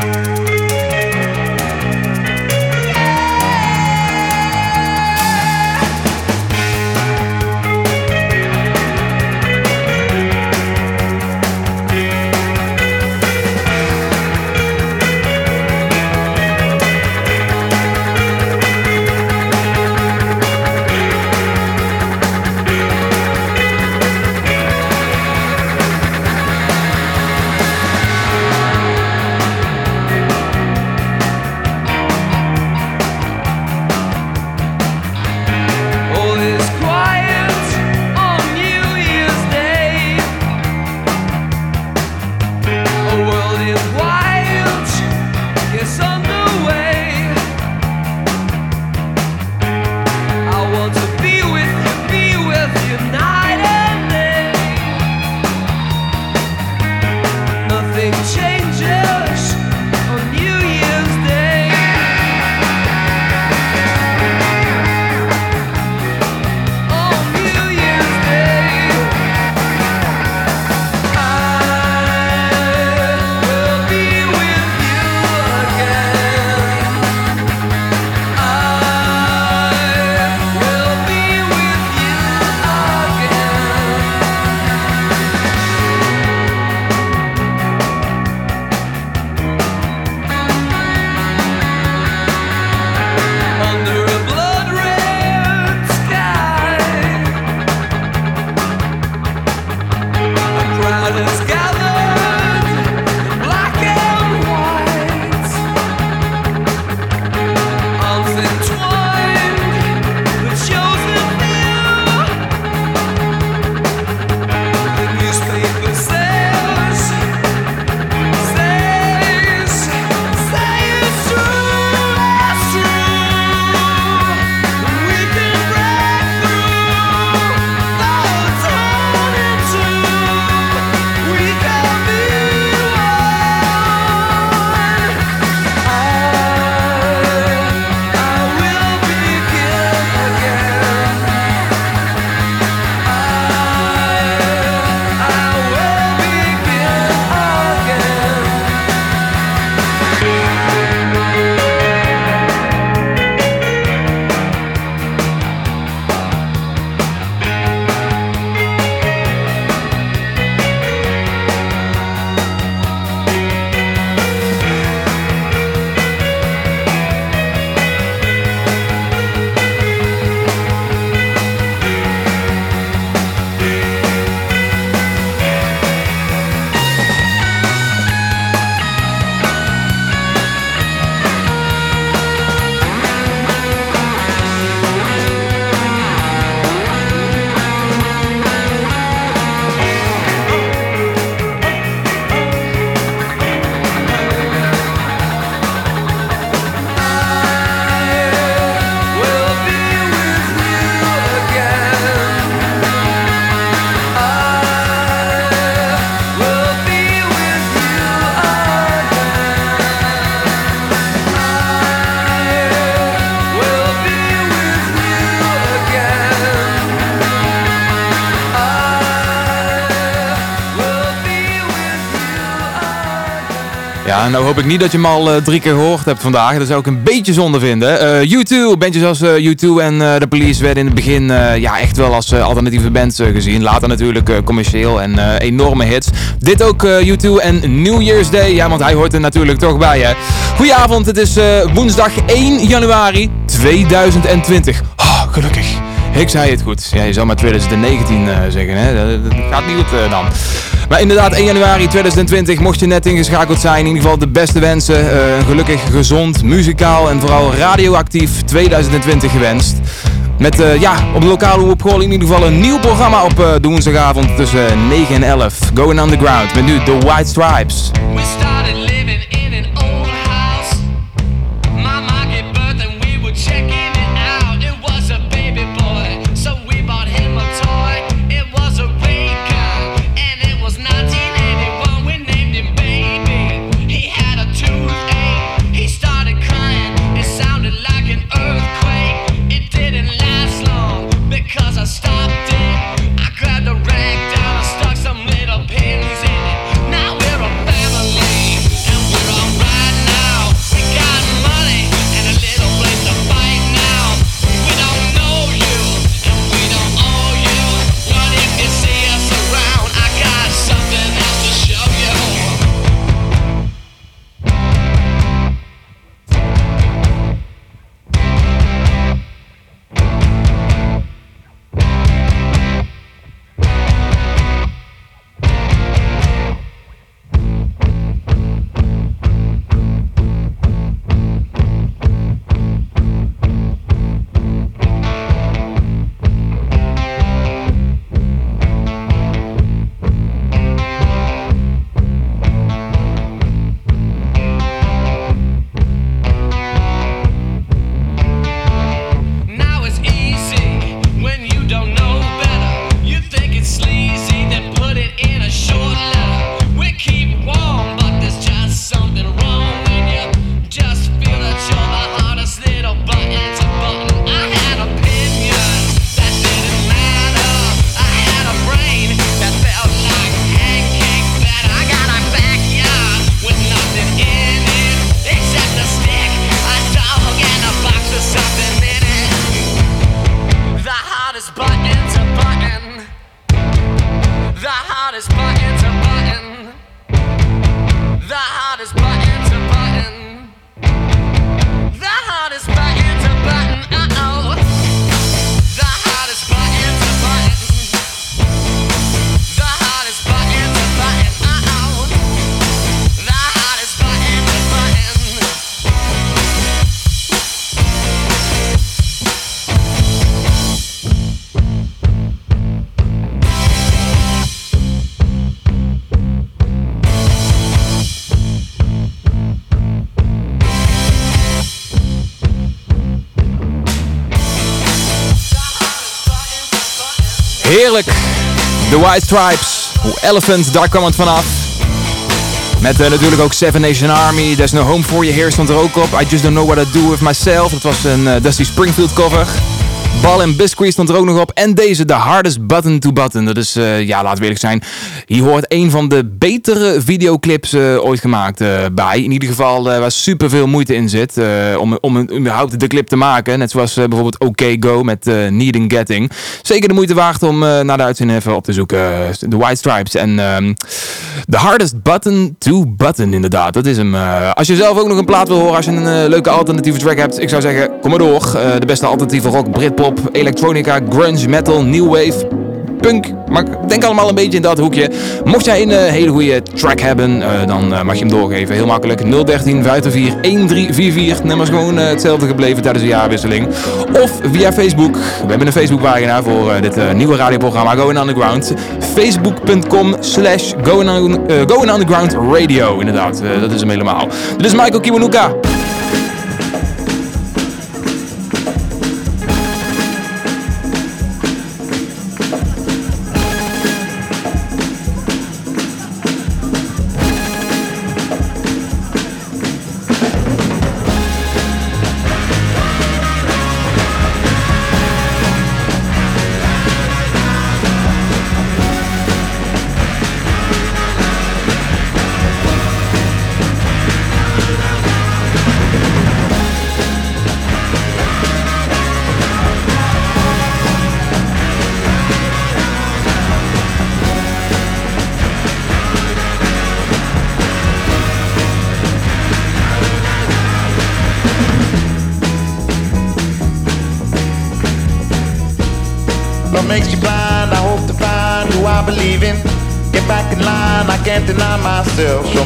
Speaker 4: Hoop ik niet dat je hem al eh, drie keer gehoord hebt vandaag. Dat zou ik een beetje zonde vinden. Eh, U2, bandjes als eh, U2 en eh, The Police werden in het begin ja, echt wel als alternatieve bands eh, gezien. Later natuurlijk commercieel en enorme hits. Dit ook eh, U2 en New Year's Day. Ja, want hij hoort er natuurlijk toch bij, hè. Goedenavond, het is woensdag 1 januari 2020. Ah, gelukkig. Ik zei het goed. Ja, je zou maar 2019 eh, zeggen, hè. Dat, gaat niet goed dan. Maar inderdaad, 1 januari 2020, mocht je net ingeschakeld zijn, in ieder geval de beste wensen. Een gelukkig, gezond, muzikaal en vooral radioactief 2020 gewenst. Met eh, ja, op de lokale Omroep Goorlen in ieder geval een nieuw programma op eh, de woensdagavond tussen 9 en 11. Going Underground met nu The White Stripes. White Stripes. Elephant, daar kwam het vanaf. Met eh, natuurlijk ook Seven Nation Army. There's No Home For You Here stond er ook op. I Just Don't Know What I Do With Myself. Dat was een eh, Dusty Springfield cover. Ball and Biscuit stond er ook nog op. En deze, The Hardest Button to Button. Dat is, eh, ja, laten we eerlijk zijn. Hier hoort een van de betere videoclips eh, ooit gemaakt eh, bij. In ieder geval eh, waar super veel moeite in zit. om, om een, überhaupt de clip te maken. Net zoals bijvoorbeeld OK Go met Need and Getting. Zeker de moeite waard om naar de uitzending even op te zoeken. De White Stripes. En ehm The Hardest Button to Button inderdaad. Dat is hem. Als je zelf ook nog een plaat wil horen. Als je een leuke alternatieve track hebt. Ik zou zeggen, kom maar door. De beste alternatieve rock, Britpop, elektronica, grunge, metal, new wave punk. Maar denk allemaal een beetje in dat hoekje. Mocht jij een eh, hele goede track hebben, eh, dan eh, mag je hem doorgeven. Heel makkelijk. 013 504 1344. Nummers gewoon hetzelfde gebleven tijdens de jaarwisseling. Of via Facebook. We hebben een Facebookpagina voor dit nieuwe radioprogramma Going Underground. Facebook.com slash Going Un- Going Underground Radio. Inderdaad, dat is hem helemaal. Dit is Michael Kiwanuka.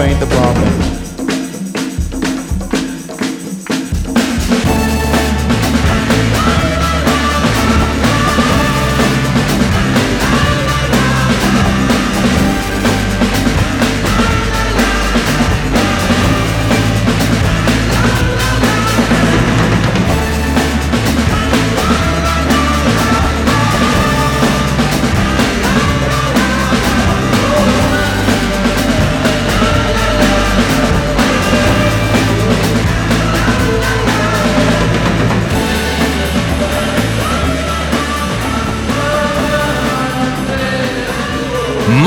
Speaker 13: Ain't the problem.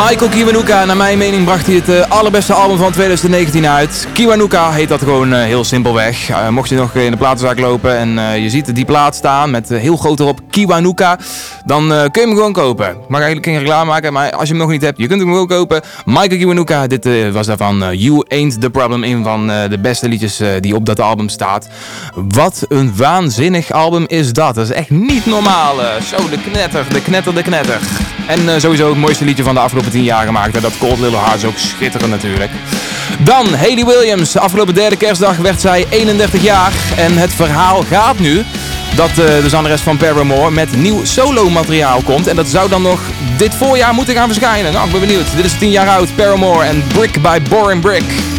Speaker 4: Michael Kiwanuka, naar mijn mening bracht hij het eh, allerbeste album van 2019 uit. Kiwanuka heet dat gewoon eh, heel simpelweg. Eh, mocht je nog in de platenzaak lopen en je ziet die plaat staan met heel groot erop Kiwanuka, dan kun je hem gewoon kopen. Ik mag eigenlijk geen reclame maken, maar als je hem nog niet hebt, je kunt hem gewoon kopen. Michael Kiwanuka, dit was daarvan You Ain't The Problem, een van de beste liedjes die op dat album staat. Wat een waanzinnig album is dat. Dat is echt niet normaal. Zo, de knetter, de knetter, de knetter. En eh, sowieso het mooiste liedje van de afgelopen 10 jaar gemaakt. Dat Cold Little Hearts ook schitterend natuurlijk. Dan Hayley Williams. Afgelopen derde kerstdag werd zij 31 jaar. En het verhaal gaat nu dat eh, de zangeres van Paramore met nieuw solo materiaal komt. En dat zou dan nog dit voorjaar moeten gaan verschijnen. Nou, ik ben benieuwd. Dit is 10 jaar oud. Paramore en Brick by Boring Brick.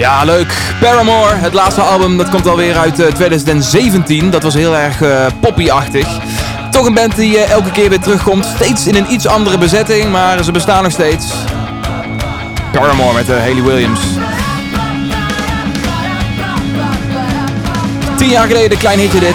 Speaker 4: Ja, leuk. Paramore, het laatste album, dat komt alweer uit eh, 2017. Dat was heel erg eh, poppy-achtig. Toch een band die eh, elke keer weer terugkomt. Steeds in een iets andere bezetting, maar ze bestaan nog steeds. Paramore met eh, Haley Williams. Tien jaar geleden, klein hitje dit.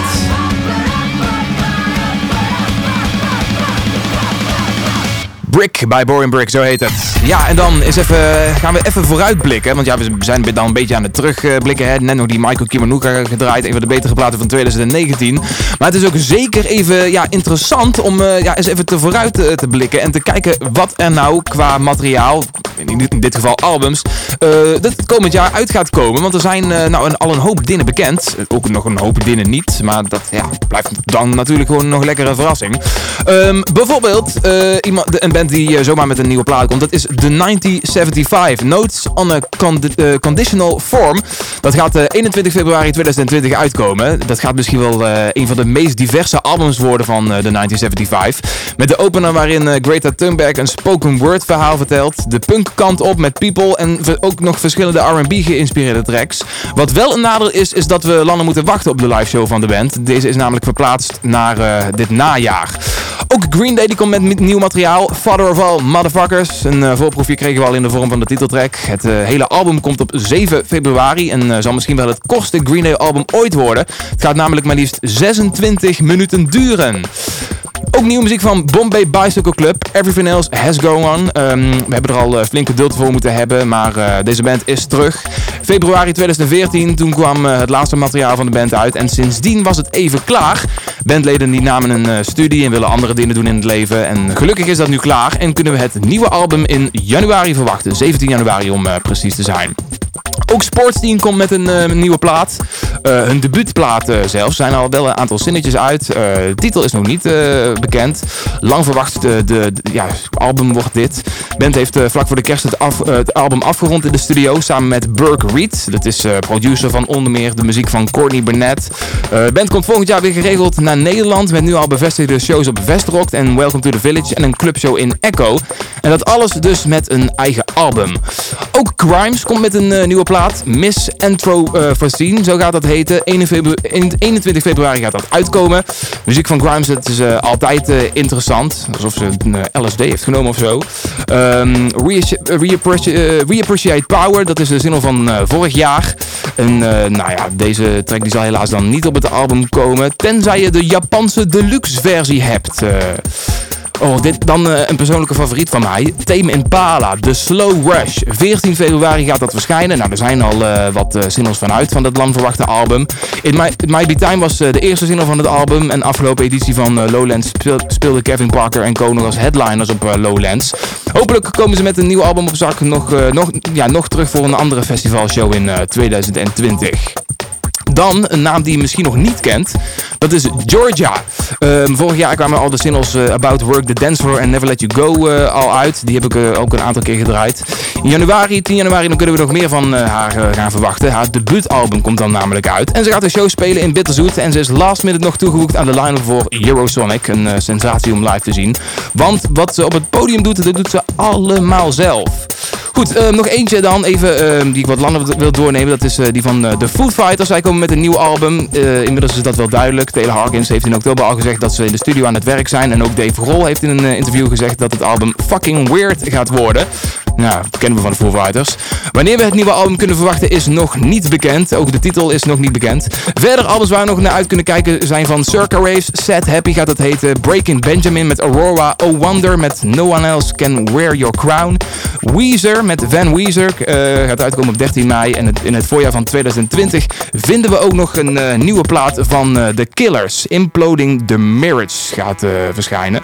Speaker 4: Brick bij Boring Brick, zo heet het. Ja, en dan is even, gaan we even vooruitblikken. Want ja, we zijn dan een beetje aan het terugblikken. Hè. Net nog die Michael Kiwanuka gedraaid. Een van de betere platen van 2019. Maar het is ook zeker even ja, interessant om eh, ja, eens even te vooruit te, te blikken. En te kijken wat er nou qua materiaal, in dit, geval albums, eh dit komend jaar uit gaat komen. Want er zijn eh, nou een, al een hoop dingen bekend. Ook nog een hoop dingen niet. Maar dat ja, blijft dan natuurlijk gewoon nog lekkere verrassing. Ehm, bijvoorbeeld eh, iemand, een band die eh, zomaar met een nieuwe plaat komt. Dat is The 9075. Notes on a eh, Conditional Form. Dat gaat eh, 21 februari 2020 uitkomen. Dat gaat misschien wel eh, een van de meest diverse albums worden van eh, The 1975. Met de opener waarin eh, Greta Thunberg een spoken word verhaal vertelt. De punk kant op met People en ook nog verschillende R&B geïnspireerde tracks. Wat wel een nadeel is, is dat we landen moeten wachten op de live show van de band. Deze is namelijk verplaatst naar eh, dit najaar. Ook Green Day die komt met nieuw materiaal. Father of All Motherfuckers. Een eh, voorproefje kregen we al in de vorm van de titeltrack. Het eh, hele album komt op 7 februari en eh, zal misschien wel het kortste Green Day album ooit worden. Het gaat namelijk maar liefst 26 minuten duren. Ook nieuwe muziek van Bombay Bicycle Club. Everything Else Has Going On. Ehm, we hebben er al eh, flink geduld voor moeten hebben, maar deze band is terug. Februari 2014, toen kwam eh, het laatste materiaal van de band uit. En sindsdien was het even klaar. Bandleden die namen een eh, studie en willen andere dingen doen in het leven. En gelukkig is dat nu klaar en kunnen we het nieuwe album in januari verwachten. 17 januari om eh, precies te zijn. Ook Sportsteam komt met een nieuwe plaat. Hun debuutplaat eh, zelfs. Zijn al wel een aantal zinnetjes uit. De titel is nog niet bekend. Lang verwacht de, ja, album wordt dit. Band heeft vlak voor de kerst het album afgerond in de studio samen met Burke Dat is eh, producer van onder meer de muziek van Courtney Burnett. Eh, de band komt volgend jaar weer geregeld naar Nederland met nu al bevestigde shows op Vestrock en Welcome to the Village en een clubshow in Echo. En dat alles dus met een eigen album. Ook Grimes komt met een eh, nieuwe plaat. Miss Anthropocene, zo gaat dat heten. 1 febru- 21 februari gaat dat uitkomen. Muziek van Grimes, is altijd interessant. Alsof ze een LSD heeft genomen of zo. Ehm, eh, eh, Reappreciate Power, dat is de single van vorig jaar. En eh, nou ja, deze track die zal helaas dan niet op het album komen. Tenzij je de Japanse deluxe versie hebt. Oh, dit dan eh, een persoonlijke favoriet van mij. Tame Impala, The Slow Rush. 14 februari gaat dat verschijnen. Nou, er zijn al eh, wat eh, singles vanuit van dat lang verwachte album. In My, Be Time was de eerste single van het album. En afgelopen editie van Lowlands speel- speelde Kevin Parker en Co nog als headliners op Lowlands. Hopelijk komen ze met een nieuw album op zak nog, nog, ja, nog terug voor een andere festivalshow in eh, 2020. Dan een naam die je misschien nog niet kent. Dat is Georgia. Ehm, vorig jaar kwamen al de singles eh, About Work, The Dance Floor en Never Let You Go eh, al uit. Die heb ik eh, ook een aantal keer gedraaid. In januari, 10 januari, dan kunnen we nog meer van haar gaan verwachten. Haar debuutalbum komt dan namelijk uit. En ze gaat een show spelen in Bitterzoet. En ze is last minute nog toegevoegd aan de line-up voor Eurosonic. Een sensatie om live te zien. Want wat ze op het podium doet, dat doet ze allemaal zelf. Goed, eh, nog eentje dan even eh, die ik wat langer wil doornemen. Dat is die van de Food Fighters. Zij komen met een nieuw album. Eh, inmiddels is dat wel duidelijk. Taylor Hawkins heeft in oktober al gezegd dat ze in de studio aan het werk zijn. En ook Dave Grohl heeft in een eh, interview gezegd dat het album fucking weird gaat worden. Nou, kennen we van de Foo Fighters. Wanneer we het nieuwe album kunnen verwachten is nog niet bekend. Ook de titel is nog niet bekend. Verder albums waar we nog naar uit kunnen kijken zijn van Circa Raves. Sad Happy gaat het heten. Breaking Benjamin met Aurora. Oh Wonder met No One Else Can Wear Your Crown. Weezer met Van Weezer eh, gaat uitkomen op 13 mei. En in het voorjaar van 2020 vinden we ook nog een eh, nieuwe plaat van eh, The Killers. Imploding the Marriage gaat verschijnen.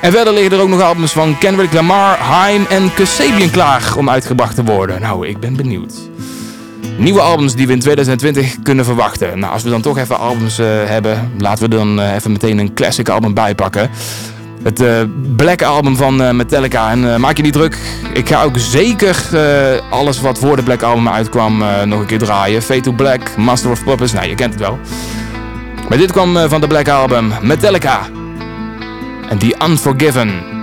Speaker 4: En verder liggen er ook nog albums van Kendrick Lamar, Haim en Kasabian klaar om uitgebracht te worden. Nou, ik ben benieuwd. Nieuwe albums die we in 2020 kunnen verwachten. Nou, als we dan toch even albums eh, hebben, laten we dan eh, even meteen een classic album bijpakken. Het eh, Black album van Metallica. En maak je niet druk. Ik ga ook zeker alles wat voor de Black album uitkwam nog een keer draaien. Fade to Black, Master of Puppets. Nou, je kent het wel. Maar dit kwam van de Black album. Metallica. En
Speaker 7: The Unforgiven.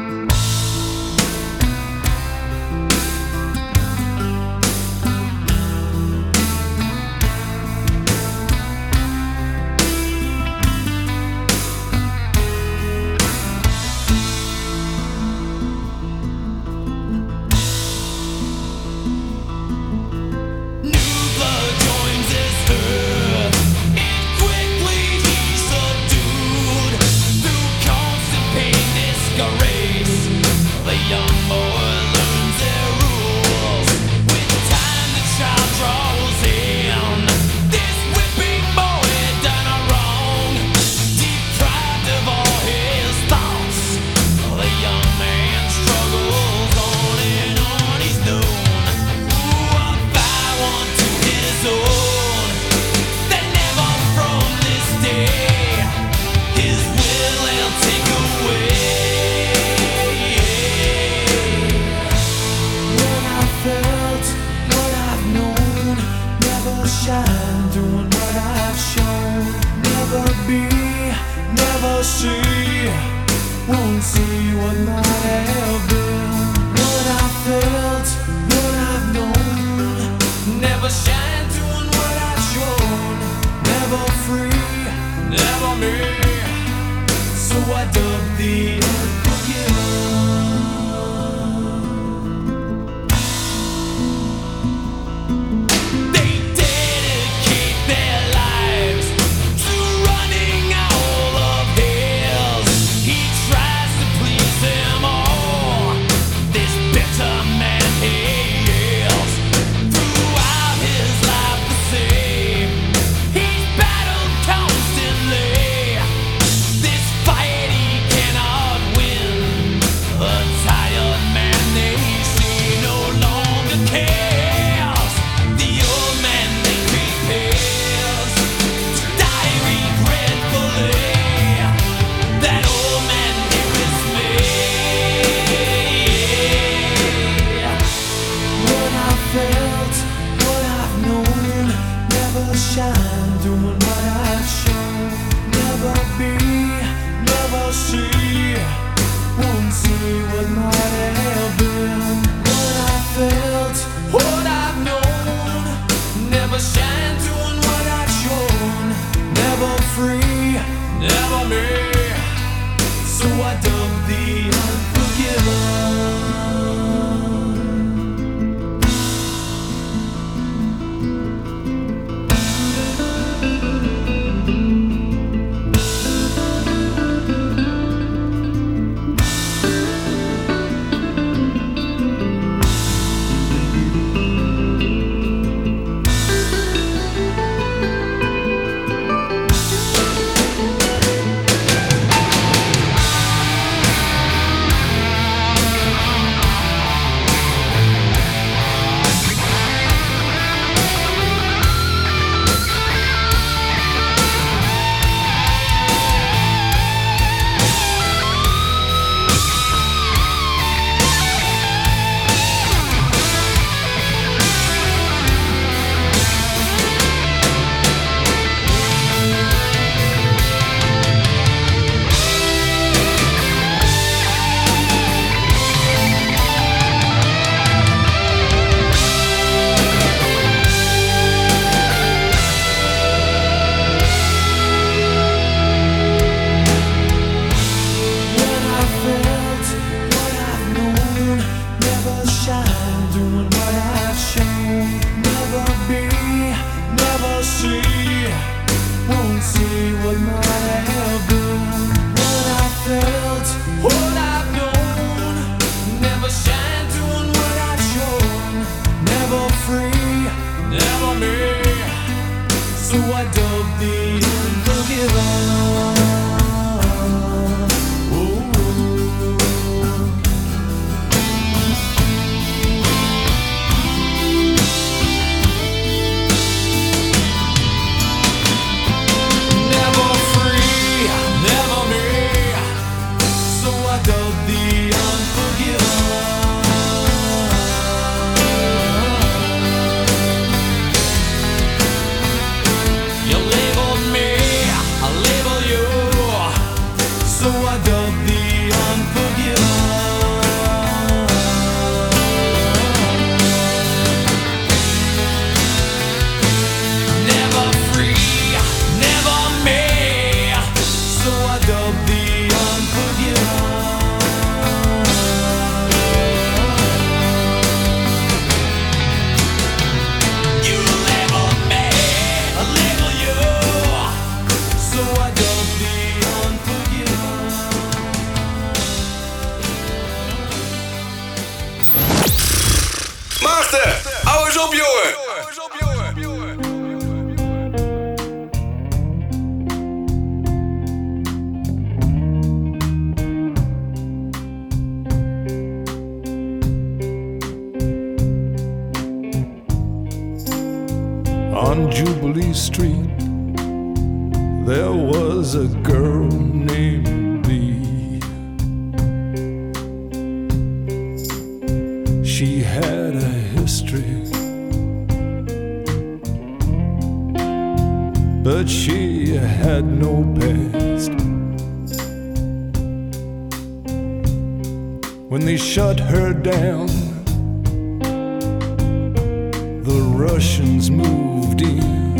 Speaker 9: Russians moved in.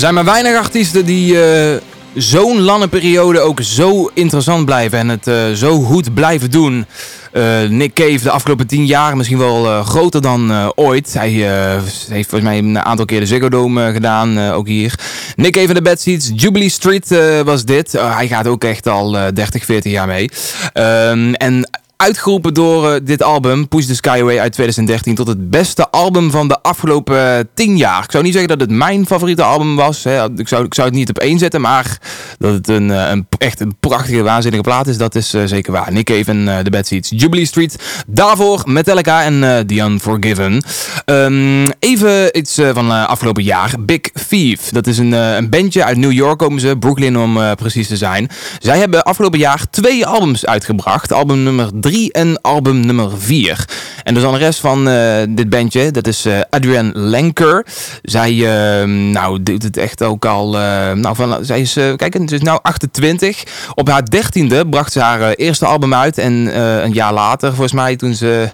Speaker 15: Er zijn maar weinig artiesten die eh, zo'n lange periode ook zo interessant blijven en het eh, zo goed blijven doen. Eh, Nick Cave de afgelopen tien jaar misschien wel groter dan ooit. Hij heeft volgens mij een aantal keer de Ziggo Dome gedaan, ook hier. Nick Cave en de Bad Seeds, Jubilee Street was dit. Hij gaat ook echt al eh, 30, 40 jaar mee. Ehm, en uitgeroepen door eh, dit album, Push the Sky Away uit 2013, tot het beste album van de afgelopen eh, 10 jaar. Ik zou niet zeggen dat het mijn favoriete album was. Hè. Ik, zou, ik zou het niet op één zetten, maar dat het een, eh, een, echt een prachtige, waanzinnige plaat is, dat is eh, zeker waar. Nick Cave en eh, The Bad Seeds, Jubilee Street. Daarvoor Metallica en eh, The Unforgiven. Ehm, even iets eh, van eh, afgelopen jaar. Big Thief. Dat is een, eh, een bandje uit New York komen ze, Brooklyn om eh, precies te zijn. Zij hebben afgelopen jaar twee albums uitgebracht. Album nummer 3 en album nummer 4. En de zangeres van eh, dit bandje, dat is Adrienne Lenker. Zij eh, nou, doet het echt ook al... eh, nou, van, zij is, kijk, ze is nou 28. Op haar dertiende bracht ze haar eerste album uit. En een jaar later, volgens mij, toen ze...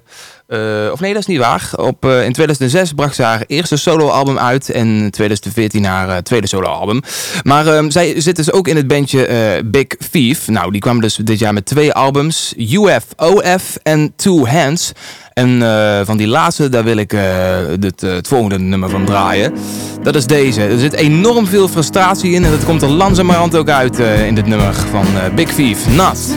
Speaker 15: eh, of nee, dat is niet waar. Op, eh, in 2006 bracht ze haar eerste soloalbum uit. En in 2014 haar eh, tweede soloalbum. Maar ehm, zij zit dus ook in het bandje Big Thief. Nou, die kwam dus dit jaar met twee albums. UFOF en Two Hands. En van die laatste, daar wil ik het, volgende nummer van draaien. Dat is deze. Er zit enorm veel frustratie in. En dat komt er langzamerhand ook uit in dit nummer van Big Thief. Nat.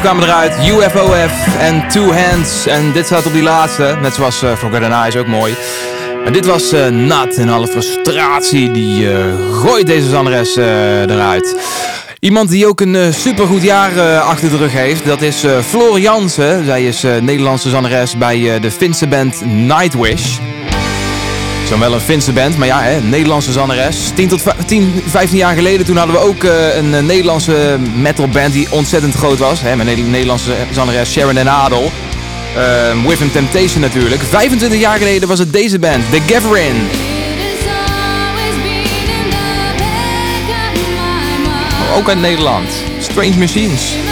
Speaker 15: Kwamen eruit, UFOF en Two Hands. En dit staat op die laatste, net zoals uh, Forgotten Eyes, ook mooi. Maar dit was uh, Nat en alle frustratie, die uh, gooit deze zangeres uh, eruit. Iemand die ook een supergoed jaar achter de rug heeft, dat is Floor Jansen. Zij is Nederlandse zangeres bij de Finse band Nightwish. Zo'n wel een Finse band, maar ja, hè, Nederlandse zangeres. 10 tot 10, 15 jaar geleden toen hadden we ook een Nederlandse metalband die ontzettend groot was. Hè, met een Nederlandse zangeres Sharon en Adel. With Temptation natuurlijk. 25 jaar geleden was het deze band, The Gathering. ook uit Nederland. Strange Machines.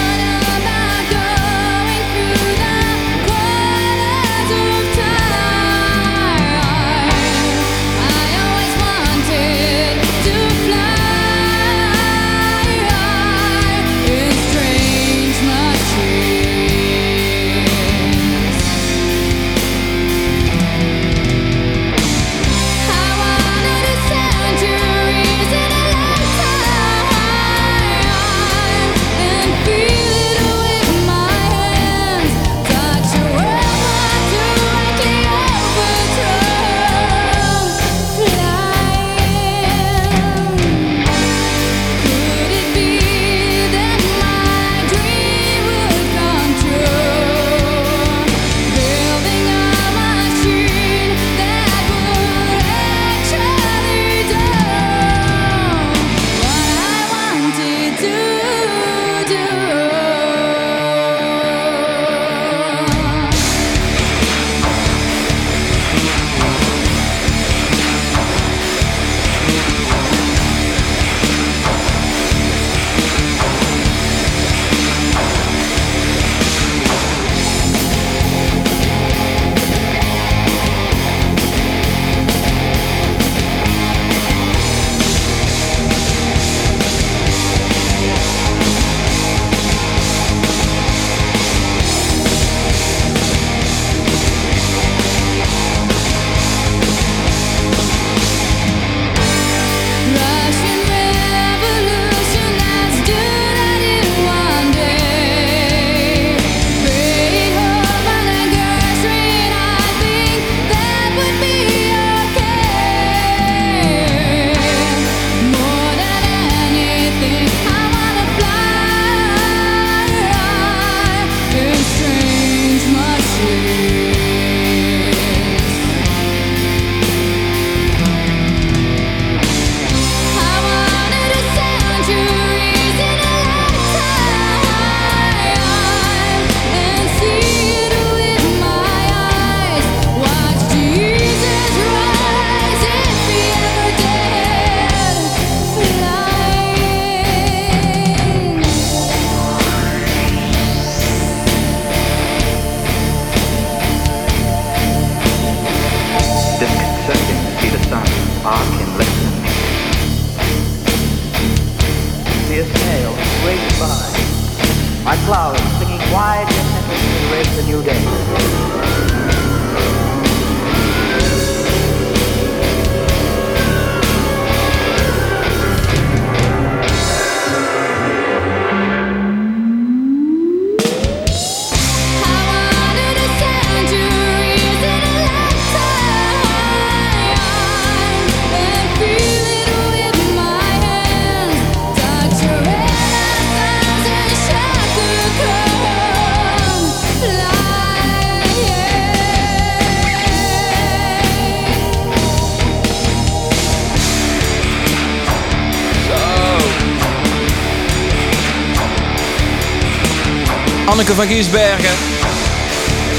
Speaker 15: Anneke van Giersbergen.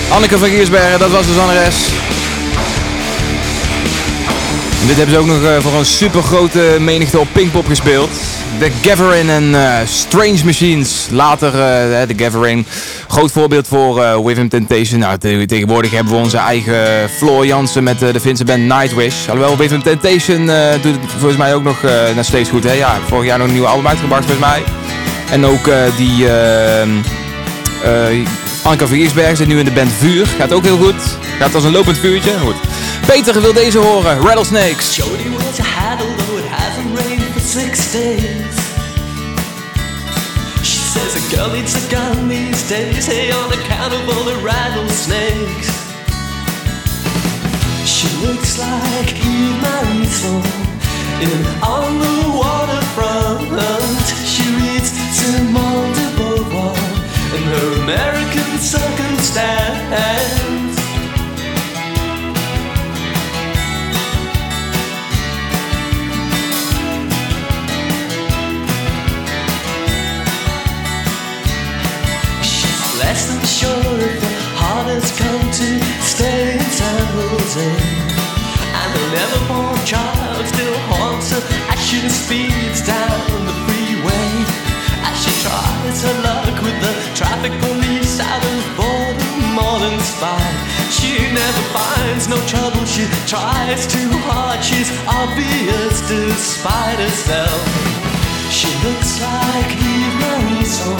Speaker 15: Anneke van Giersbergen, dat was de zangeres. En dit hebben ze ook nog uh, voor een super grote menigte op Pinkpop gespeeld. The Gathering en uh, Strange Machines. Later uh, The Gathering. Groot voorbeeld voor uh, With Temptation. Nou, te tegenwoordig hebben we onze eigen Floor Jansen met de Finse band Nightwish. Alhoewel With Temptation doet het volgens mij ook nog nog steeds goed. Hè? Ja, vorig jaar nog een nieuw album uitgebracht volgens mij. En ook die... Uh, Anka Vergiersberg zit nu in de band Vuur. Gaat ook heel goed. Gaat als een lopend vuurtje. Goed. Peter wil deze horen. Rattlesnakes.
Speaker 16: Jody was a had although it hasn't rained for six days. says a girl needs a gun these days, hey, on account of the rattlesnakes. She looks like Eve Marisol in On the Waterfront. She reads Simone her American circumstance. She's less than sure if the heart has come to stay in San Jose. And her never born child still haunts her as she speeds down traffic police out of than spite. She never finds no trouble, she tries too hard, she's obvious despite herself. She looks like Marisol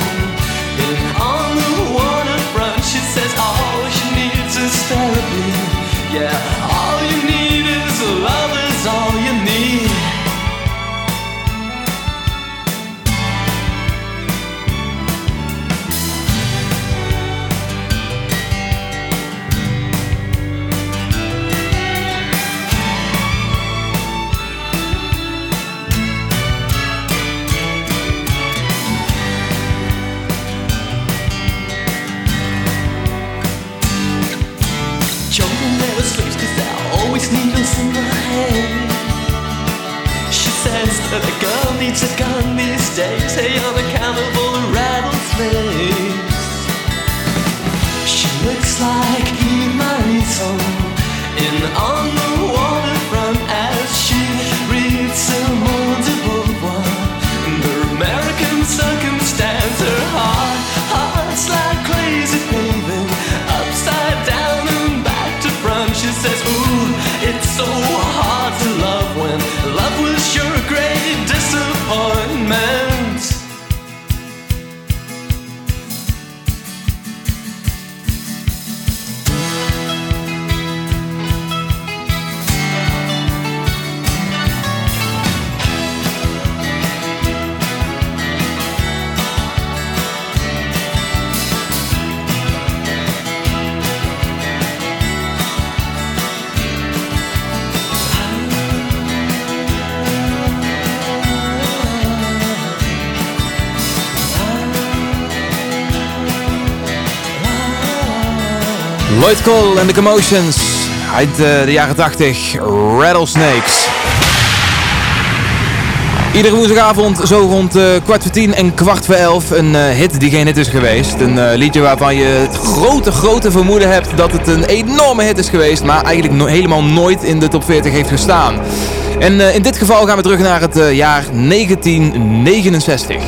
Speaker 16: in on the waterfront. She says all she needs is therapy. Yeah, all you need is love is all you always in the hay. She says that a girl needs a gun these days, hey, on account of all the rattlesnakes. She looks like Eve Marisol
Speaker 4: Lloyd Cole en de Commotions uit eh, de jaren 80, Rattlesnakes. Iedere woensdagavond zo rond eh, kwart voor tien en kwart voor elf een eh, hit die geen hit is geweest. Een liedje waarvan je het grote, grote vermoeden hebt dat het een enorme hit is geweest, maar eigenlijk no- helemaal nooit in de top 40 heeft gestaan. En in dit geval gaan we terug naar het jaar 1969.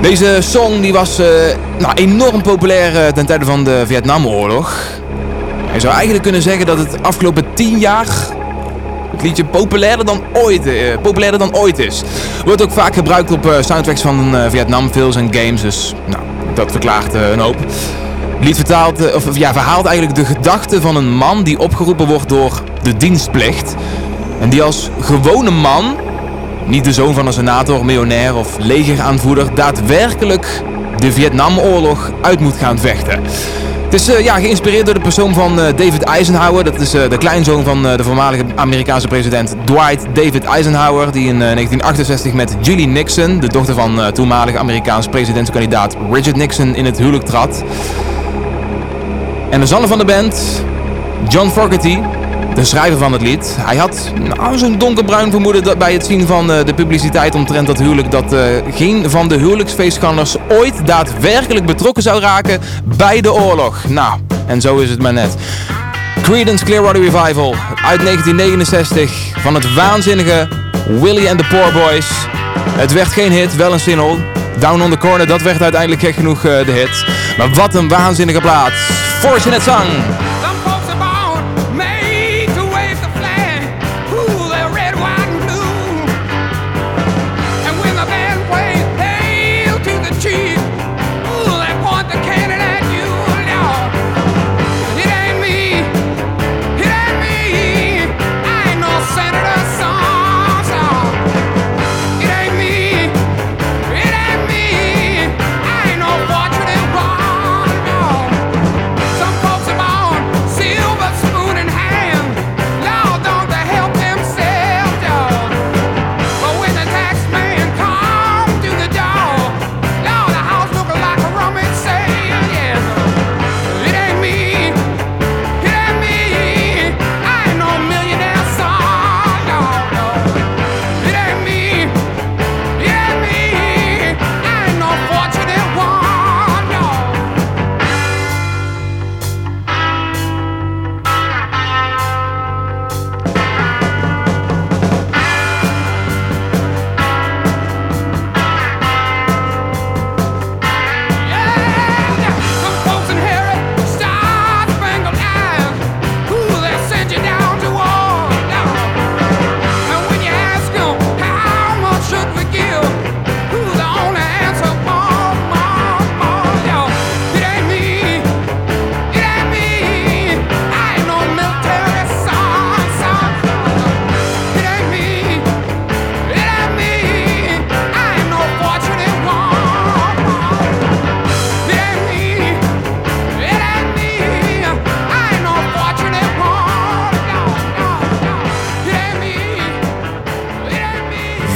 Speaker 4: Deze song die was nou, enorm populair ten tijde van de Vietnamoorlog. Je zou eigenlijk kunnen zeggen dat het afgelopen 10 jaar het liedje populairder dan ooit, eh, populairder dan ooit is. Wordt ook vaak gebruikt op eh, soundtracks van eh, Vietnamfilms en games, dus nou, dat verklaart eh, een hoop. Het lied vertaalt, of, ja, verhaalt eigenlijk de gedachte van een man die opgeroepen wordt door de dienstplicht. En die als gewone man, niet de zoon van een senator, miljonair of legeraanvoerder, daadwerkelijk de Vietnamoorlog uit moet gaan vechten. Het is eh, ja, geïnspireerd door de persoon van eh, David Eisenhower. Dat is eh, de kleinzoon van de voormalige Amerikaanse president Dwight David Eisenhower. Die in eh, 1968 met Julie Nixon, de dochter van toenmalige Amerikaans presidentskandidaat Richard Nixon, in het huwelijk trad. En de zanger van de band, John Fogerty, de schrijver van het lied. Hij had nou, zo'n donkerbruin vermoeden dat bij het zien van eh, de publiciteit omtrent dat huwelijk dat eh, geen van de huwelijksfeestgangers ooit daadwerkelijk betrokken zou raken bij de oorlog. Nou, en zo is het maar net. Creedence Clearwater Revival uit 1969 van het waanzinnige Willie and the Poor Boys. Het werd geen hit, wel een single. Down on the Corner, dat werd uiteindelijk gek genoeg eh, de hit. Maar wat een waanzinnige plaat. Fortunate Song.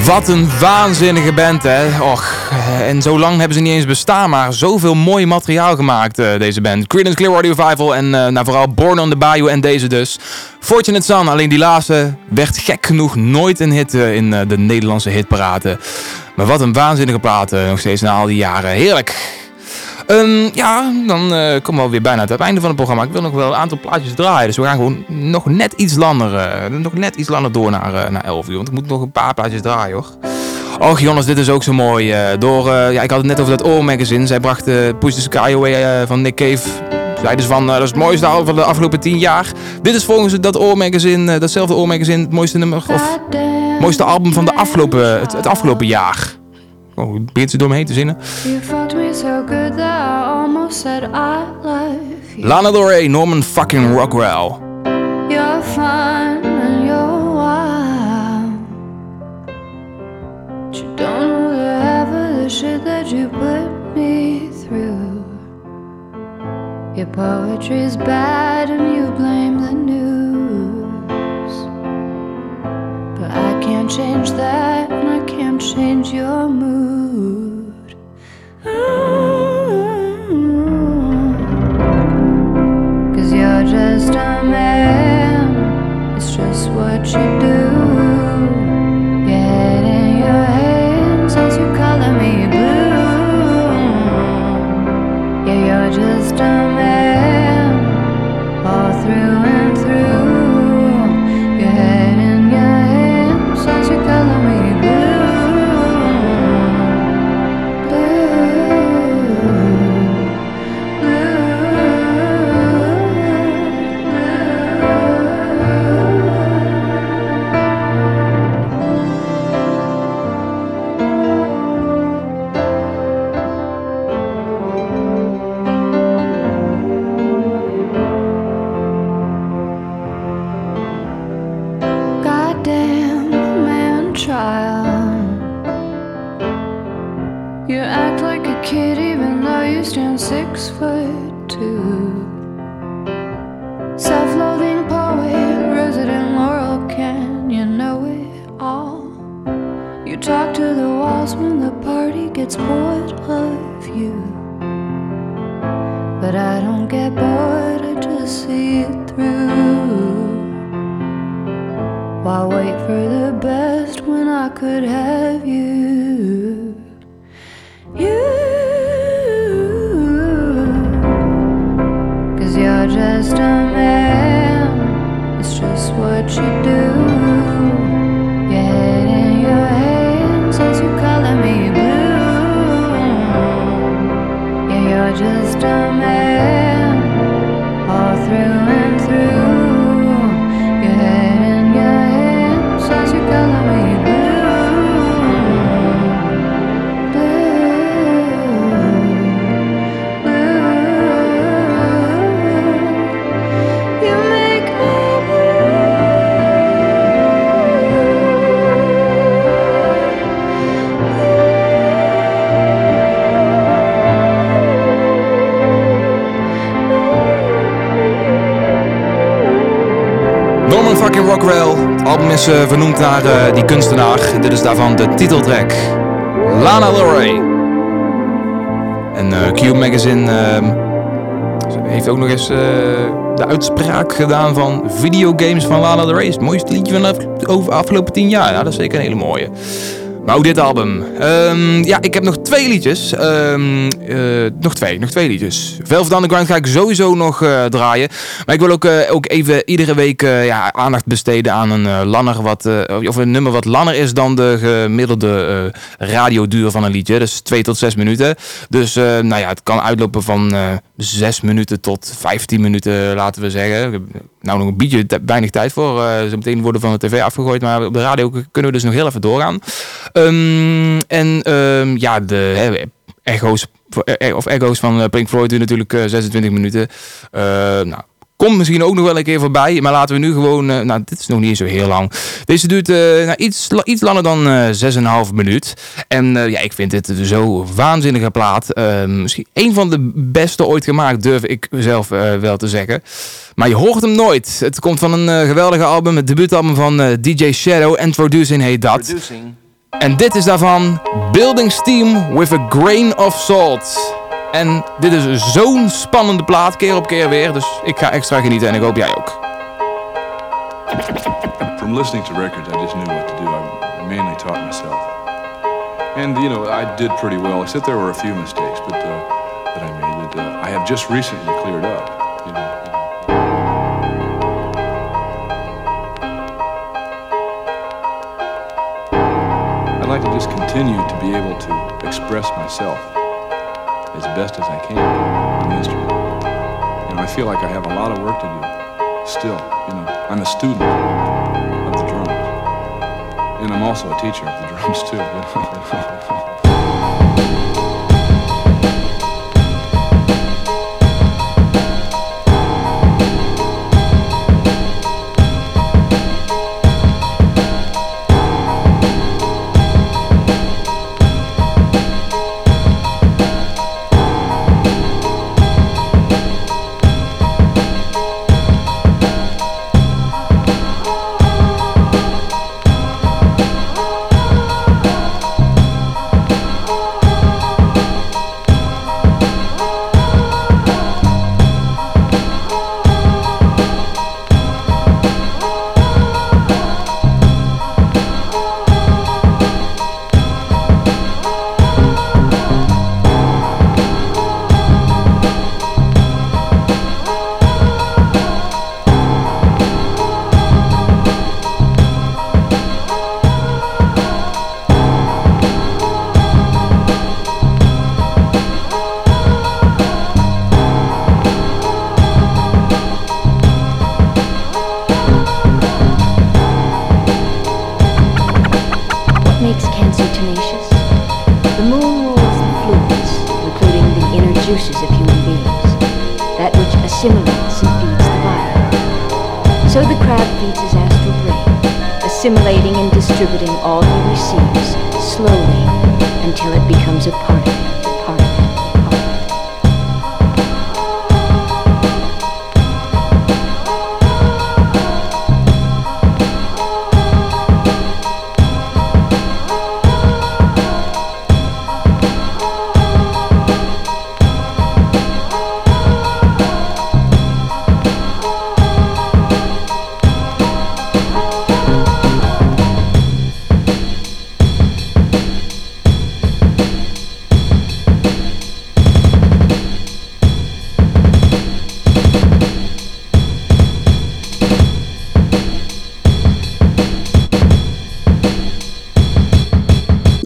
Speaker 4: Wat een waanzinnige band, hè. Och, eh, en zo lang hebben ze niet eens bestaan, maar zoveel mooi materiaal gemaakt, eh, deze band. Creedence Clearwater Revival en eh, nou, vooral Born on the Bayou en deze dus. Fortunate Son, alleen die laatste werd gek genoeg nooit een hit in de Nederlandse hitparade. Maar wat een waanzinnige plaat, eh, nog steeds na al die jaren. Heerlijk. Ehm, ja, dan eh, komen we alweer bijna aan het einde van het programma. Ik wil nog wel een aantal plaatjes draaien. Dus we gaan gewoon nog net iets langer, eh, nog net iets langer door naar, eh, naar 11 uur. Want ik moet nog een paar plaatjes draaien hoor. Och Jonas, dit is ook zo mooi. door, ja, ik had het net over dat Oor magazine. Zij bracht Push the Sky Away eh, van Nick Cave. Zeiden ze van, dat is het mooiste album van de afgelopen 10 jaar. Dit is volgens dat Oor magazine, datzelfde Oor magazine, het mooiste nummer of mooiste album van de afgelopen, het, het afgelopen jaar. Oh, begint ze door me heen te zinnen.
Speaker 8: You fucked me so good that I almost said I love.
Speaker 4: Lana Del Rey, Norman fucking Rockwell.
Speaker 8: You're fun and you're wild. But you don't know the half of the shit that you put me through. Your poetry's bad and you blame the news. I can't change that and I can't change your mood. Cause you're just a man, it's just what you do. Gets bored of you. But I don't get bored, I just see it through. Why wait for the best when I could have you?
Speaker 4: Rockwell. Album is eh, vernoemd naar eh, die kunstenaar. Dit is daarvan de titeltrack. Lana Del. En eh Q Magazine ehm, heeft ook nog eens eh, de uitspraak gedaan van videogames van Lana Del Rey. Het mooiste liedje van de afgelopen tien jaar. Nou, dat is zeker een hele mooie. Ook dit album. Ehm, ja, ik heb nog twee liedjes. Ehm, eh, nog twee, nog twee liedjes. Velvet Underground ga ik sowieso nog eh, draaien. Maar ik wil ook, eh, ook even iedere week ja, aandacht besteden aan een wat, of een nummer wat langer is dan de gemiddelde radioduur van een liedje. Dus 2 tot 6 minuten. Dus nou ja, het kan uitlopen van 6 minuten tot 15 minuten, laten we zeggen. Nou nog een beetje weinig tijd voor. eh zo meteen worden van de tv afgegooid. Maar op de radio kunnen we dus nog heel even doorgaan. Ehm, en ehm, ja, de hè, echo's, eh, of echo's van eh, Pink Floyd doen natuurlijk eh, 26 minuten. Nou, komt misschien ook nog wel een keer voorbij. Maar laten we nu gewoon... eh, nou, dit is nog niet zo heel lang. Deze duurt eh, nou, iets, iets langer dan eh 6,5 minuut. En ja, ik vind dit zo waanzinnige plaat. Eh, misschien een van de beste ooit gemaakt, durf ik zelf wel te zeggen. Maar je hoort hem nooit. Het komt van een geweldige album. Het debuutalbum van DJ Shadow. Introducing heet dat. En dit is daarvan Building Steam with a Grain of Salt. En dit is zo'n spannende plaat, keer op keer weer. Dus ik ga extra genieten en ik hoop jij ook.
Speaker 17: From listening to records, I just knew what to do. I mainly taught myself. And, you know, I did pretty well, except there were a few mistakes but, uh, that I made that uh, I have just recently cleared up. You know, I'd like to just continue to be able to express myself as best as I can the instrument. You know, I feel like I have a lot of work to do still. You know, I'm a student of the drums. And I'm also a teacher of the drums too.